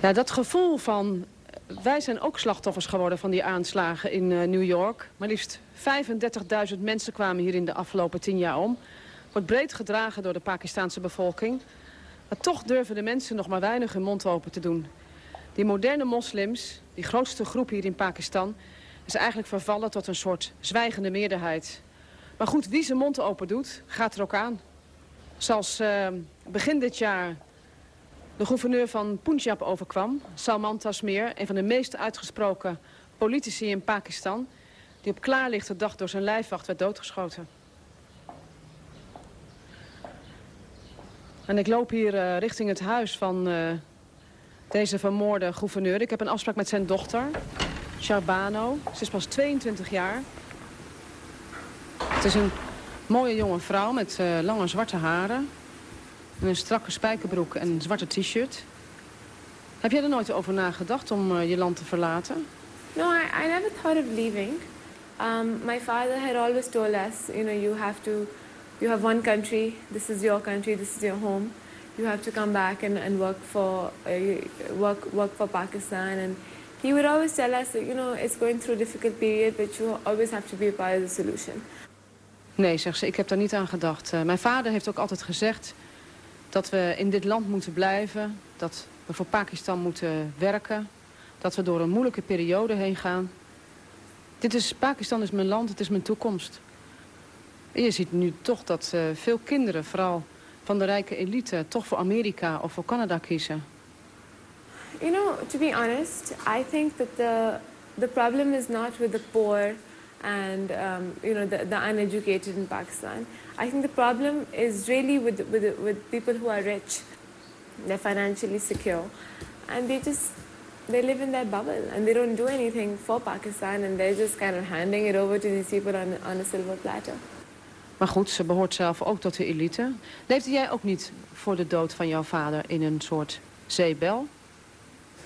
Speaker 15: Ja, dat gevoel van... Wij zijn ook slachtoffers geworden van die aanslagen in eh, New York. Maar liefst 35.000 mensen kwamen hier in de afgelopen tien jaar om. Wordt breed gedragen door de Pakistanse bevolking. Maar toch durven de mensen nog maar weinig hun mond open te doen. Die moderne moslims, die grootste groep hier in Pakistan... is eigenlijk vervallen tot een soort zwijgende meerderheid. Maar goed, wie zijn mond open doet, gaat er ook aan. Zoals eh, begin dit jaar de gouverneur van Punjab overkwam, Salman Tasmir, een van de meest uitgesproken politici in Pakistan, die op klaarlichte dag door zijn lijfwacht werd doodgeschoten. En ik loop hier uh, richting het huis van uh, deze vermoorde gouverneur. Ik heb een afspraak met zijn dochter, Sharbano. Ze is pas 22 jaar. Het is een mooie jonge vrouw met uh, lange zwarte haren. En een strakke spijkerbroek en een zwarte t-shirt. Heb jij er nooit over nagedacht om uh, je land te verlaten?
Speaker 23: No, I, I never thought of leaving. Um, my father had always told us, you know, you have to, you have one country, this is your country, this is your home. You have to come back and, and work for, uh, work, work for Pakistan. And he would always tell us, that, you know, it's going through a difficult period, but you always have to be a part of the solution.
Speaker 15: Nee, zegt ze, ik heb daar niet aan gedacht. Uh, mijn vader heeft ook altijd gezegd dat we in dit land moeten blijven. Dat we voor Pakistan moeten werken. Dat we door een moeilijke periode heen gaan. Dit is, Pakistan is mijn land, het is mijn toekomst. En je ziet nu toch dat uh, veel kinderen, vooral van de rijke elite... toch voor Amerika of voor Canada kiezen.
Speaker 25: You know, to be honest, I think that the, the problem is not with the poor and um, you know the, the uneducated in Pakistan. I think the problem is really with, with, with people who are rich. They're financially secure. And they just, they live in their bubble and they don't do anything for Pakistan and they're just kind of handing it over to these people on, on a silver platter.
Speaker 15: Maar goed, ze behoort zelf ook tot de elite. Leefde jij ook niet voor de dood van jouw vader in een soort zeebel?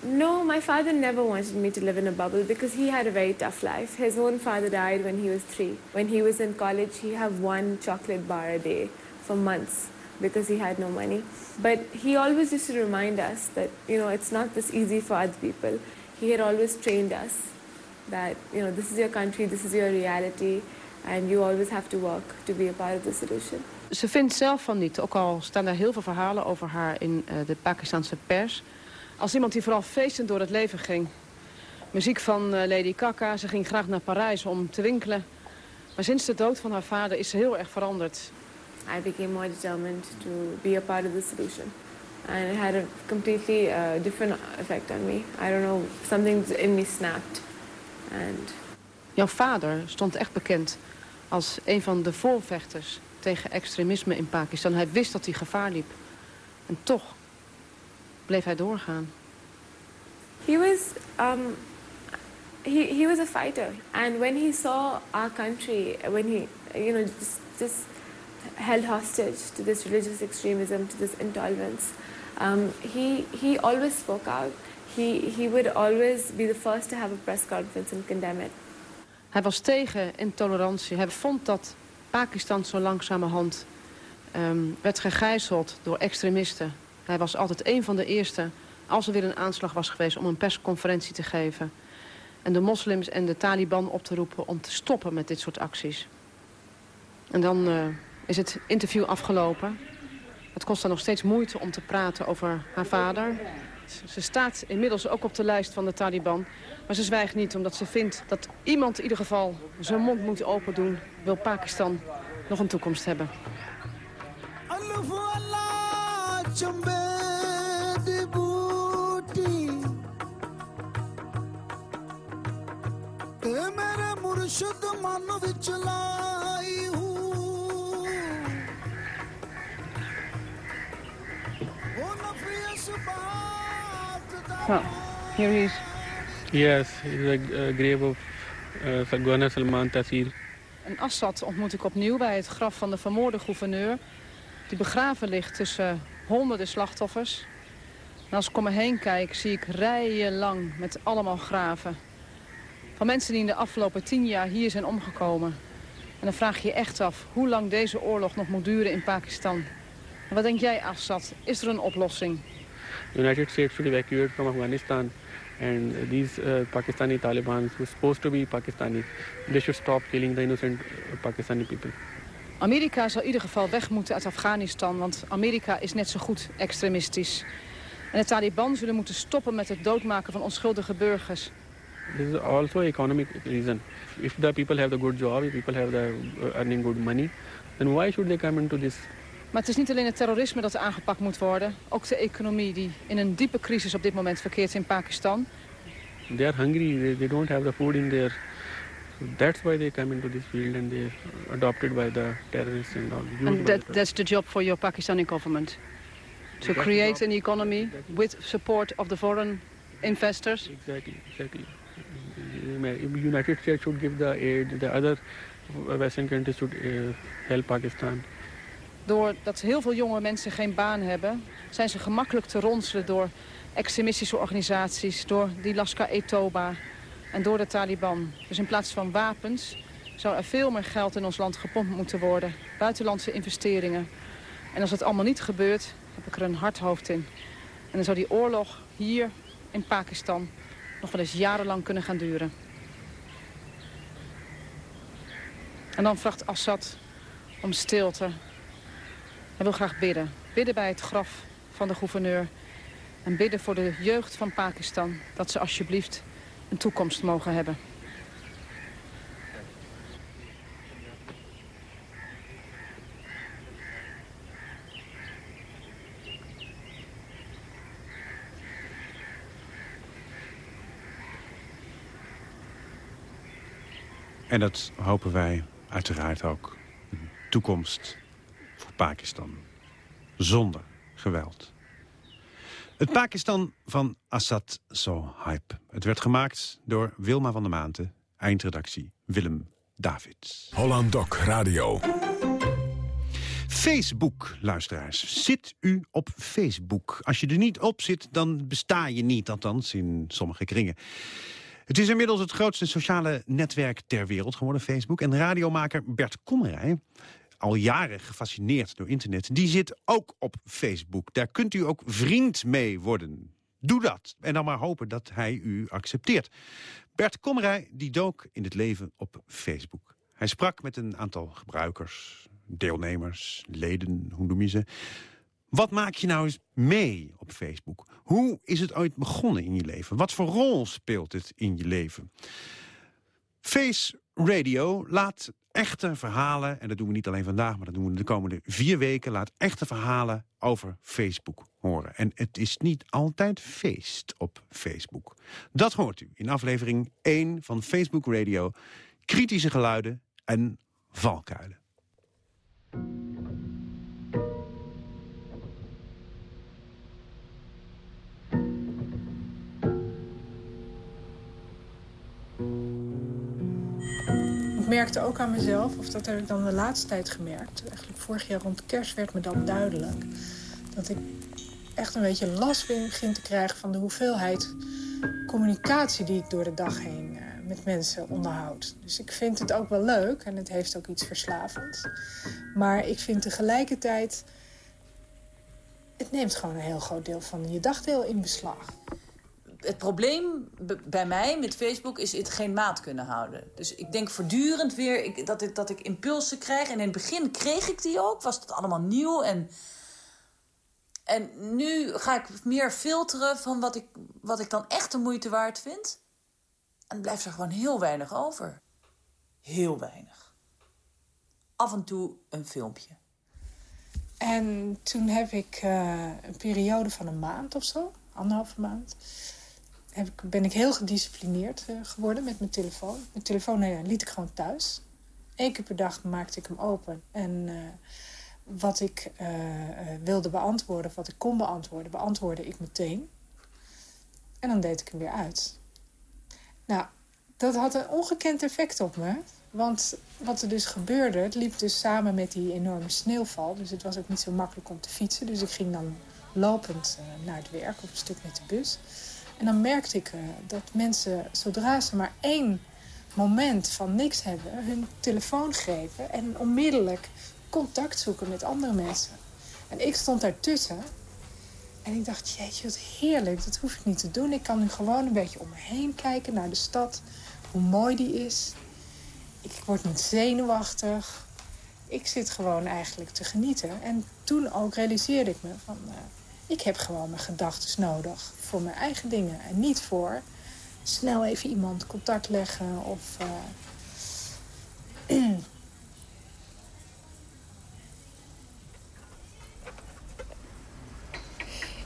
Speaker 25: No, my father never wanted me to live in a bubble because he had a very tough life. His own father died when he was three. When he was in college, he had one chocolate bar a day for months because he had no money. But he always used to remind us that, you know, it's not this easy for other people. He had always trained us that, you know, this is your country, this is your reality, and you always have to work to be a part of the solution.
Speaker 15: Ze vindt zelf van niet, ook al staan er heel veel verhalen over haar in uh, de Pakistanse pers... Als iemand die vooral feestend door het leven ging. Muziek van uh, Lady Kaka. Ze ging graag naar Parijs om te winkelen. Maar sinds de dood van haar vader is ze heel erg veranderd.
Speaker 25: I became more determined to be a part of the solution. And it had a completely uh, different effect on me. I don't know, something in me snapped. And...
Speaker 15: Jouw vader stond echt bekend als een van de voorvechters tegen extremisme in Pakistan. Hij wist dat hij gevaar liep. En toch bleef hij doorgaan?
Speaker 25: He was, um, he, he was a fighter. And when he saw our country, when he, you know, just, just held hostage to this religious extremism, to this intolerance, um, he, he always spoke out. He, he would always be the first to have a press conference and condemn it.
Speaker 15: Hij was tegen intolerantie. Hij vond dat Pakistan zo langzamerhand um, werd gegijzeld door extremisten. Hij was altijd een van de eerste, als er weer een aanslag was geweest... om een persconferentie te geven. En de moslims en de Taliban op te roepen om te stoppen met dit soort acties. En dan uh, is het interview afgelopen. Het kost haar nog steeds moeite om te praten over haar vader. Ze staat inmiddels ook op de lijst van de Taliban. Maar ze zwijgt niet omdat ze vindt dat iemand in ieder geval zijn mond moet open doen. Wil Pakistan nog een toekomst hebben. बूटी is.
Speaker 16: Yes, it's a, a grave of uh, Salman
Speaker 15: Een Assad ontmoet ik opnieuw bij het graf van de vermoorde gouverneur. Die begraven ligt tussen honderden slachtoffers. En als ik om me heen kijk, zie ik rijen lang met allemaal graven. Van mensen die in de afgelopen tien jaar hier zijn omgekomen. En dan vraag je je echt af hoe lang deze oorlog nog moet duren in Pakistan. En wat denk jij, Assad? Is er een oplossing?
Speaker 16: The United States should evacuate from Afghanistan. And these uh, Pakistani Taliban, who are supposed to be Pakistani, they should stop killing the innocent uh, Pakistani people.
Speaker 15: Amerika zal in ieder geval weg moeten uit Afghanistan, want Amerika is net zo goed extremistisch. En de Taliban zullen moeten stoppen met het doodmaken van onschuldige burgers.
Speaker 16: This is also economic reason. If the people have the good job, if people have the uh, earning good money, then why should they come into this?
Speaker 15: Maar het is niet alleen het terrorisme dat aangepakt moet worden. Ook de economie die in een diepe crisis op dit moment verkeert in Pakistan.
Speaker 16: They are hungry. They, don't have the food in their that's why they come into this field and they're adopted by the terrorists and all.
Speaker 15: And that, that's the job for your Pakistani government? To create an economy with support of the foreign investors?
Speaker 16: Exactly, exactly. United States should give the aid, the other Western countries should uh, help Pakistan.
Speaker 15: Doordat heel veel jonge mensen geen baan hebben, zijn ze gemakkelijk te ronselen door extremistische organisaties, door die Lashkar-e-Toba, en door de Taliban. Dus in plaats van wapens zou er veel meer geld in ons land gepompt moeten worden. Buitenlandse investeringen. En als dat allemaal niet gebeurt, heb ik er een hard hoofd in. En dan zou die oorlog hier in Pakistan nog wel eens jarenlang kunnen gaan duren. En dan vraagt Assad om stilte. Hij wil graag bidden. Bidden bij het graf van de gouverneur. En bidden voor de jeugd van Pakistan dat ze alsjeblieft een toekomst mogen hebben.
Speaker 14: En dat hopen wij uiteraard ook. Een toekomst voor Pakistan. Zonder geweld. Het Pakistan van Assad So Hype. Het werd gemaakt door Wilma van der Maanten. Eindredactie Willem Davids.
Speaker 13: Holland Doc Radio.
Speaker 14: Facebook, luisteraars. Zit u op Facebook? Als je er niet op zit, dan besta je niet. Althans, in sommige kringen. Het is inmiddels het grootste sociale netwerk ter wereld geworden, Facebook. En radiomaker Bert Kommerij, al jaren gefascineerd door internet... die zit ook op Facebook. Daar kunt u ook vriend mee worden. Doe dat. En dan maar hopen dat hij u accepteert. Bert Kommerij die dook in het leven op Facebook. Hij sprak met een aantal gebruikers, deelnemers, leden, hoe noem je ze... Wat maak je nou eens mee op Facebook? Hoe is het ooit begonnen in je leven? Wat voor rol speelt het in je leven? Face Radio laat echte verhalen, en dat doen we niet alleen vandaag... maar dat doen we de komende vier weken... laat echte verhalen over Facebook horen. En het is niet altijd feest op Facebook. Dat hoort u in aflevering 1 van Facebook Radio. Kritische geluiden en valkuilen.
Speaker 26: Merkte ook aan mezelf, of dat heb ik dan de laatste tijd gemerkt... eigenlijk vorig jaar rond kerst werd me dan duidelijk... dat ik echt een beetje last begin te krijgen van de hoeveelheid communicatie... die ik door de dag heen uh, met mensen onderhoud. Dus ik vind het ook wel leuk en het heeft ook iets verslavends. Maar ik vind tegelijkertijd... het neemt gewoon een heel groot deel van je dagdeel in beslag
Speaker 27: het probleem bij mij met Facebook is het geen maat kunnen houden. Dus ik denk voortdurend weer ik, dat, ik, dat ik impulsen krijg. En in het begin kreeg ik die ook. Was het allemaal nieuw. En, en nu ga ik meer filteren van wat ik, wat ik dan echt de moeite waard vind. En blijft er gewoon heel weinig over. Heel weinig. Af en toe een filmpje.
Speaker 26: En toen heb ik uh, een periode van een maand of zo, anderhalve maand heb ik, ben ik heel gedisciplineerd uh, geworden met mijn telefoon. Mijn telefoon ja, liet ik gewoon thuis. Eén keer per dag maakte ik hem open. En uh, wat ik wilde beantwoorden, wat ik kon beantwoorden, beantwoordde ik meteen. En dan deed ik hem weer uit. Nou, dat had een ongekend effect op me. Want wat er dus gebeurde, het liep dus samen met die enorme sneeuwval. Dus het was ook niet zo makkelijk om te fietsen. Dus ik ging dan lopend naar het werk of een stuk met de bus. En dan merkte ik uh, dat mensen, zodra ze maar één moment van niks hebben... hun telefoon grepen en onmiddellijk contact zoeken met andere mensen. En ik stond daartussen en ik dacht, jeetje, wat heerlijk. Dat hoef ik niet te doen. Ik kan nu gewoon een beetje om me heen kijken naar de stad. Hoe mooi die is. Ik word niet zenuwachtig. Ik zit gewoon eigenlijk te genieten. En toen ook realiseerde ik me van... Uh, ik heb gewoon mijn gedachten nodig voor mijn eigen dingen. En niet voor snel even iemand contact leggen of... Uh... (clears throat)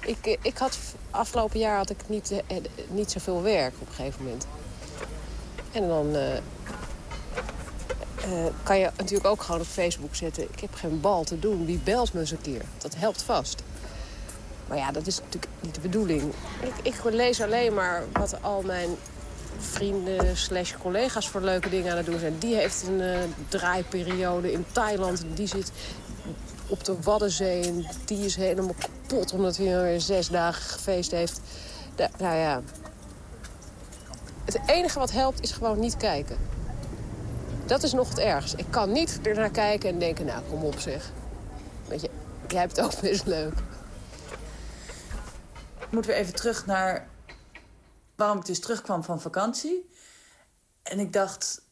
Speaker 28: ik, ik had afgelopen jaar had ik niet, eh, niet zoveel werk op een gegeven moment. En dan kan je natuurlijk ook gewoon op Facebook zetten... ik heb geen bal te doen, wie belt me eens een keer? Dat helpt vast. Maar ja, dat is natuurlijk niet de bedoeling. Ik, ik lees alleen maar wat al mijn vrienden slash collega's voor leuke dingen aan het doen zijn. Die heeft een uh, draaiperiode in Thailand. Die zit op de Waddenzee en die is helemaal kapot... omdat hij weer zes dagen gefeest heeft. nou ja, het enige wat helpt is gewoon niet kijken. Dat is nog het ergste. Ik kan niet ernaar kijken en denken, nou, kom op zeg. Weet je, jij hebt het ook best leuk
Speaker 27: moeten we even terug naar waarom ik dus terugkwam van vakantie. En ik dacht,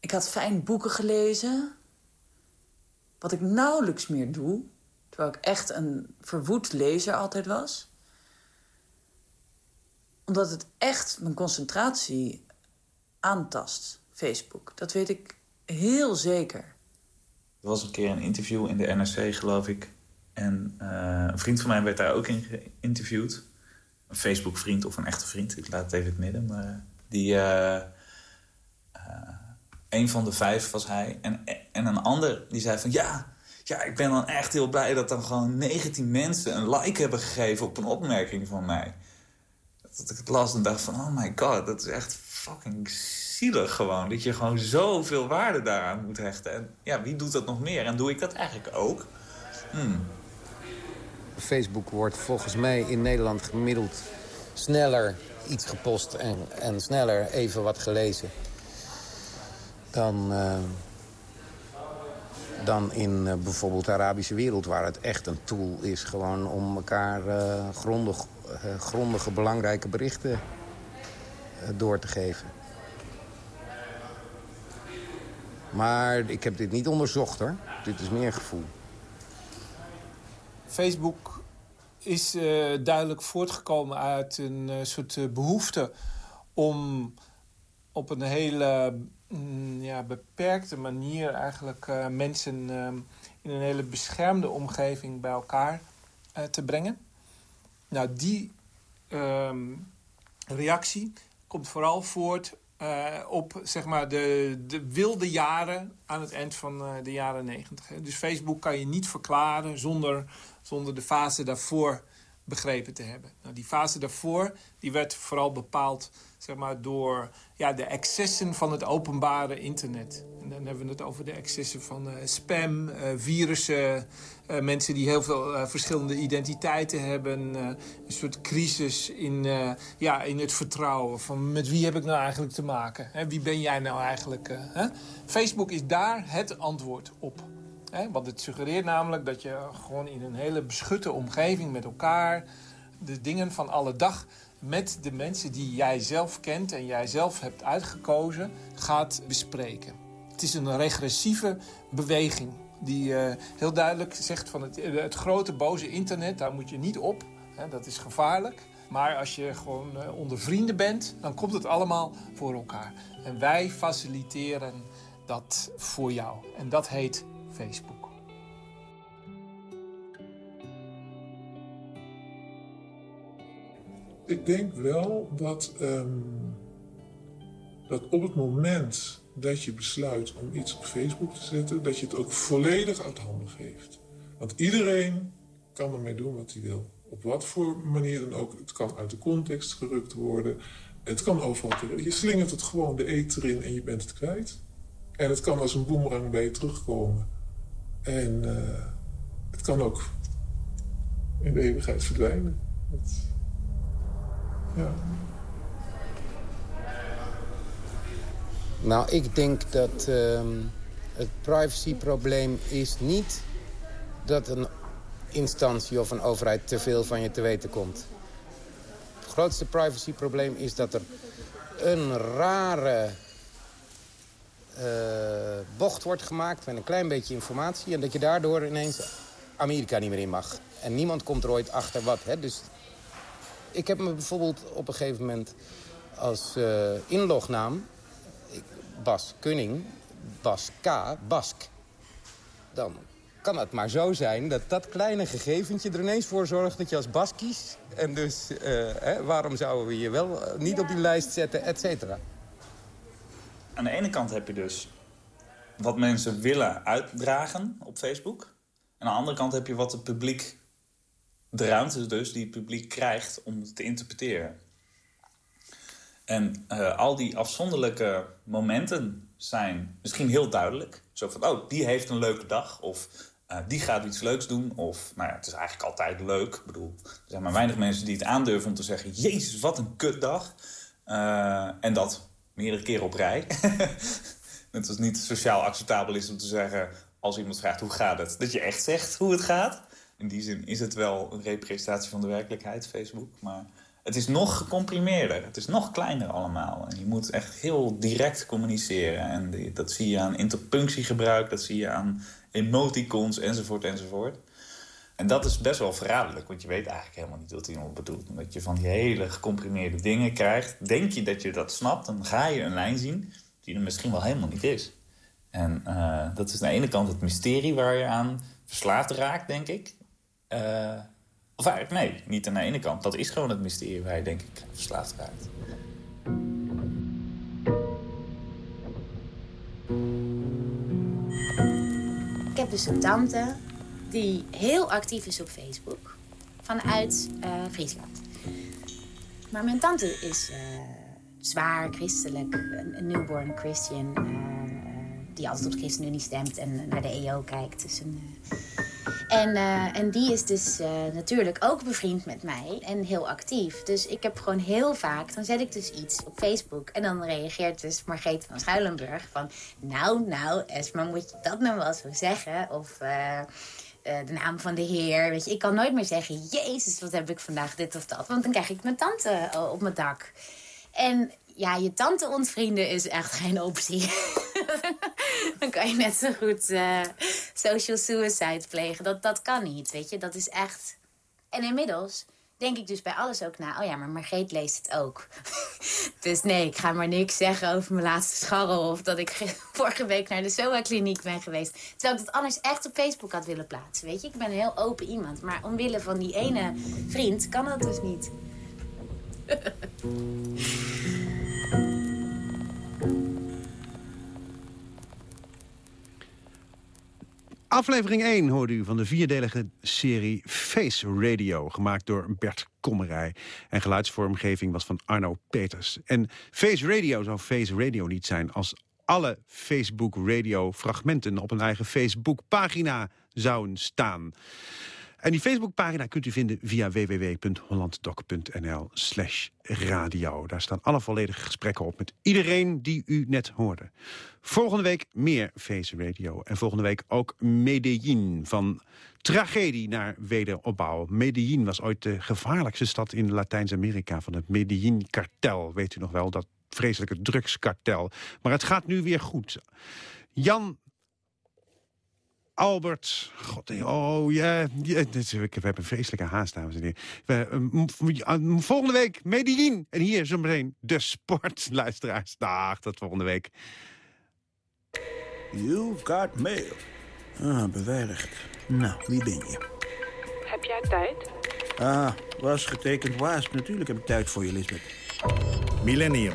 Speaker 27: ik had fijn boeken gelezen. Wat ik nauwelijks meer doe, terwijl ik echt een verwoed lezer altijd was. Omdat het echt mijn concentratie aantast, Facebook. Dat weet ik heel zeker.
Speaker 29: Er was een keer een interview in de NRC, geloof ik. En eh, een vriend van mij werd daar ook in geïnterviewd. Een Facebook-vriend of een echte vriend, ik laat het even het midden. Maar die, eh, eh, een van de vijf was hij. En, en een ander die zei van ja, ja, ik ben dan echt heel blij dat dan gewoon 19 mensen een like hebben gegeven op een opmerking van mij. Dat ik het las en dacht van oh my god, dat is echt fucking zielig gewoon. Dat je gewoon zoveel waarde daaraan moet hechten. En ja, wie doet dat nog meer? En doe ik dat eigenlijk ook? Hmm.
Speaker 30: Facebook wordt volgens mij in Nederland gemiddeld sneller iets gepost en, en sneller even wat gelezen dan, uh, dan in uh, bijvoorbeeld de Arabische wereld... waar het echt een tool is gewoon om elkaar uh, grondig, grondige, belangrijke berichten door te geven. Maar ik heb dit niet onderzocht, hoor. Dit is meer gevoel.
Speaker 31: Facebook is uh, duidelijk voortgekomen uit een uh, soort uh, behoefte om op een hele mm, ja, beperkte manier eigenlijk mensen in een hele beschermde omgeving bij elkaar te brengen. Nou, die ehm, reactie komt vooral voort op zeg maar, de, de wilde jaren aan het eind van de jaren negentig. Dus Facebook kan je niet verklaren zonder, zonder de fase daarvoor begrepen te hebben. Nou, die fase daarvoor die werd vooral bepaald zeg maar, door ja, de excessen van het openbare internet. En dan hebben we het over de excessen van uh, spam, uh, virussen, uh, mensen die heel veel verschillende identiteiten hebben. een soort crisis in, ja, in het vertrouwen van met wie heb ik nou eigenlijk te maken? Hè? Wie ben jij nou eigenlijk? Hè? Facebook is daar het antwoord op. Hè? Want het suggereert namelijk dat je gewoon in een hele beschutte omgeving met elkaar de dingen van alle dag met de mensen die jij zelf kent en jij zelf hebt uitgekozen gaat bespreken. Het is een regressieve beweging die uh, heel duidelijk zegt van het, het, grote boze internet, daar moet je niet op. Hè, dat is gevaarlijk. Maar als je gewoon uh, onder vrienden bent, dan komt het allemaal voor elkaar. En wij faciliteren dat voor jou. En dat heet Facebook.
Speaker 32: Ik denk wel dat, um, dat op het moment dat je besluit om iets op Facebook te zetten, dat je het ook volledig uit handen geeft. Want iedereen kan ermee doen wat hij wil. Op wat voor manier dan ook. Het kan uit de context gerukt worden. Het kan overal. Je slingert het gewoon de eter in en je bent het kwijt. En het kan als een boemerang bij je terugkomen. En uh, het kan ook in de eeuwigheid verdwijnen. Ja.
Speaker 30: Nou, ik denk dat uh, het privacyprobleem is niet dat een instantie of een overheid te veel van je te weten komt. Het grootste privacyprobleem is dat er een rare bocht wordt gemaakt met een klein beetje informatie... en dat je daardoor ineens Amerika niet meer in mag. En niemand komt er ooit achter wat. Hè? Dus ik heb me bijvoorbeeld op een gegeven moment als uh, inlognaam... Bas Kunning, Bas K, Bask. Dan kan het maar zo zijn dat dat kleine gegeventje er ineens voor zorgt dat je als Bas kiest. En dus uh, hè, waarom zouden we je wel niet op die lijst zetten, et cetera.
Speaker 29: Aan de ene kant heb je dus wat mensen willen uitdragen op Facebook. En aan de andere kant heb je wat het publiek de ruimte dus die het publiek krijgt om te interpreteren. En uh, al die afzonderlijke momenten zijn misschien heel duidelijk. Zo van, oh, die heeft een leuke dag. Of uh, die gaat iets leuks doen. Of, nou ja, het is eigenlijk altijd leuk. Ik bedoel, er zijn maar weinig mensen die het aandurven om te zeggen... Jezus, wat een kutdag. Uh, en dat meerdere keren op rij. (laughs) Net als niet sociaal acceptabel is om te zeggen... als iemand vraagt hoe gaat het, dat je echt zegt hoe het gaat in die zin is het wel een representatie van de werkelijkheid, Facebook. Maar Het is nog gecomprimeerder. Het is nog kleiner allemaal. En je moet echt heel direct communiceren. En dat zie je aan interpunctiegebruik, dat zie je aan emoticons enzovoort enzovoort. En dat is best wel verraderlijk, want je weet eigenlijk helemaal niet wat iemand bedoelt. Omdat je van die hele gecomprimeerde dingen krijgt. Denk je dat je dat snapt, dan ga je een lijn zien die er misschien wel helemaal niet is. En eh, dat is aan de ene kant het mysterie waar je aan verslaafd raakt, denk ik. Eh, of eigenlijk, nee, niet aan de ene kant. Dat is gewoon het mysterie waar je, denk ik, verslaafd raakt.
Speaker 33: Ik heb dus een tante die heel actief is op Facebook vanuit eh, Friesland. Maar mijn tante is eh, zwaar christelijk, een, newborn Christian, eh, die altijd op ChristenUnie stemt en naar de EO kijkt. Dus een, en, en die is dus natuurlijk ook bevriend met mij en heel actief. Dus ik heb gewoon heel vaak, dan zet ik dus iets op Facebook. En dan reageert dus Margreet van Schuilenburg van... Nou, nou, Esma, moet je dat nou wel zo zeggen? Of de naam van de heer. Weet je, ik kan nooit meer zeggen... Jezus, wat heb ik vandaag dit of dat. Want dan krijg ik mijn tante eh, op mijn dak. En ja, je tante ontvrienden is echt geen optie. (laughs) dan kan je net zo goed eh, social suicide plegen. Dat, dat kan niet, weet je. Dat is echt... En inmiddels denk ik dus bij alles ook na... oh ja, maar Margreet leest het ook. (laughs) dus nee, ik ga maar niks zeggen over mijn laatste scharrel... of dat ik ge- (laughs) vorige week naar de SOA-kliniek ben geweest. Terwijl ik dat anders echt op Facebook had willen plaatsen, weet je. Ik ben een heel open iemand. Maar omwille van die ene vriend kan dat dus niet. (laughs)
Speaker 14: Aflevering 1 hoorde u van de vierdelige serie Face Radio... gemaakt door Bert Kommerij. En geluidsvormgeving was van Arno Peters. En Face Radio zou Face Radio niet zijn... als alle Facebook Radio fragmenten op een eigen Facebook-pagina zouden staan. En die Facebookpagina kunt u vinden via www.hollanddoc.nl slash radio. Daar staan alle volledige gesprekken op met iedereen die u net hoorde. Volgende week meer Face Radio. En volgende week ook Medellin. Van tragedie naar wederopbouw. Medellin was ooit de gevaarlijkste stad in Latijns-Amerika... van het Medellin-kartel. Weet u nog wel, dat vreselijke drugskartel. Maar het gaat nu weer goed. Jan Albert, god, oh ja, ja, dit is- ik heb een vreselijke haast, dames en heren. We, eh, volgende week Medellin en hier zometeen de sport, luisteraars. Dag, tot volgende week.
Speaker 34: You've got mail. Ah, beveiligd. Nou, wie ben je?
Speaker 35: Heb jij tijd?
Speaker 34: Ah, was getekend waas. Natuurlijk heb ik tijd voor je, Lisbeth.
Speaker 36: Millennium.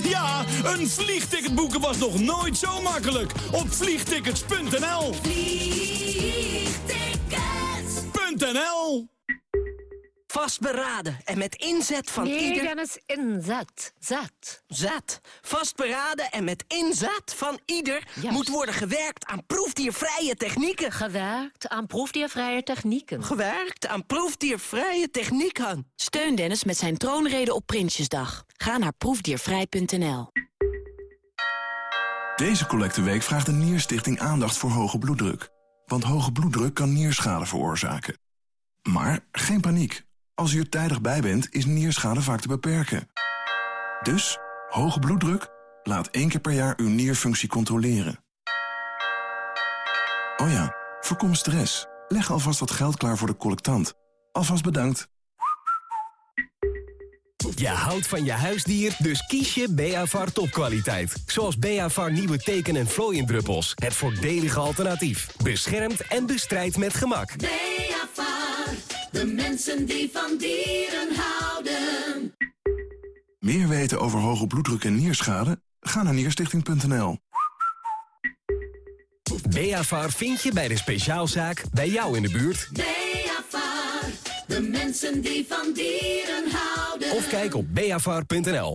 Speaker 13: (laughs)
Speaker 5: Ja, een vliegticket boeken was nog nooit zo makkelijk. Op vliegtickets.nl. Vliegtickets.nl.
Speaker 37: Vastberaden en met inzet van
Speaker 38: Nee,
Speaker 37: ieder...
Speaker 38: Dennis, inzet. Zet.
Speaker 37: Zet. Vastberaden en met inzet van ieder moet worden gewerkt aan proefdiervrije technieken.
Speaker 38: Gewerkt aan proefdiervrije technieken.
Speaker 37: Gewerkt aan proefdiervrije technieken.
Speaker 39: Steun Dennis met zijn troonrede op Prinsjesdag. Ga naar proefdiervrij.nl.
Speaker 40: Deze collecteweek vraagt de Nierstichting aandacht voor hoge bloeddruk. Want hoge bloeddruk kan nierschade veroorzaken. Maar geen paniek. Als u er tijdig bij bent, is nierschade vaak te beperken. Dus, hoge bloeddruk? Laat één keer per jaar uw nierfunctie controleren. Oh ja, voorkom stress. Leg alvast wat geld klaar voor de collectant. Alvast bedankt.
Speaker 41: Je houdt van je huisdier, dus kies je Beavar topkwaliteit. Zoals Beavar nieuwe teken- en vlooiendruppels. Het voordelige alternatief. Beschermt en bestrijdt met gemak.
Speaker 5: Beavar, de mensen die van dieren houden.
Speaker 40: Meer weten over hoge bloeddruk en nierschade? Ga naar nierstichting.nl.
Speaker 41: Beavar vind je bij de speciaalzaak bij jou in de buurt.
Speaker 5: Beavar,
Speaker 42: De mensen die van dieren houden.
Speaker 41: Of kijk op beavar.nl.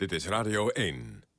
Speaker 13: Dit is Radio 1.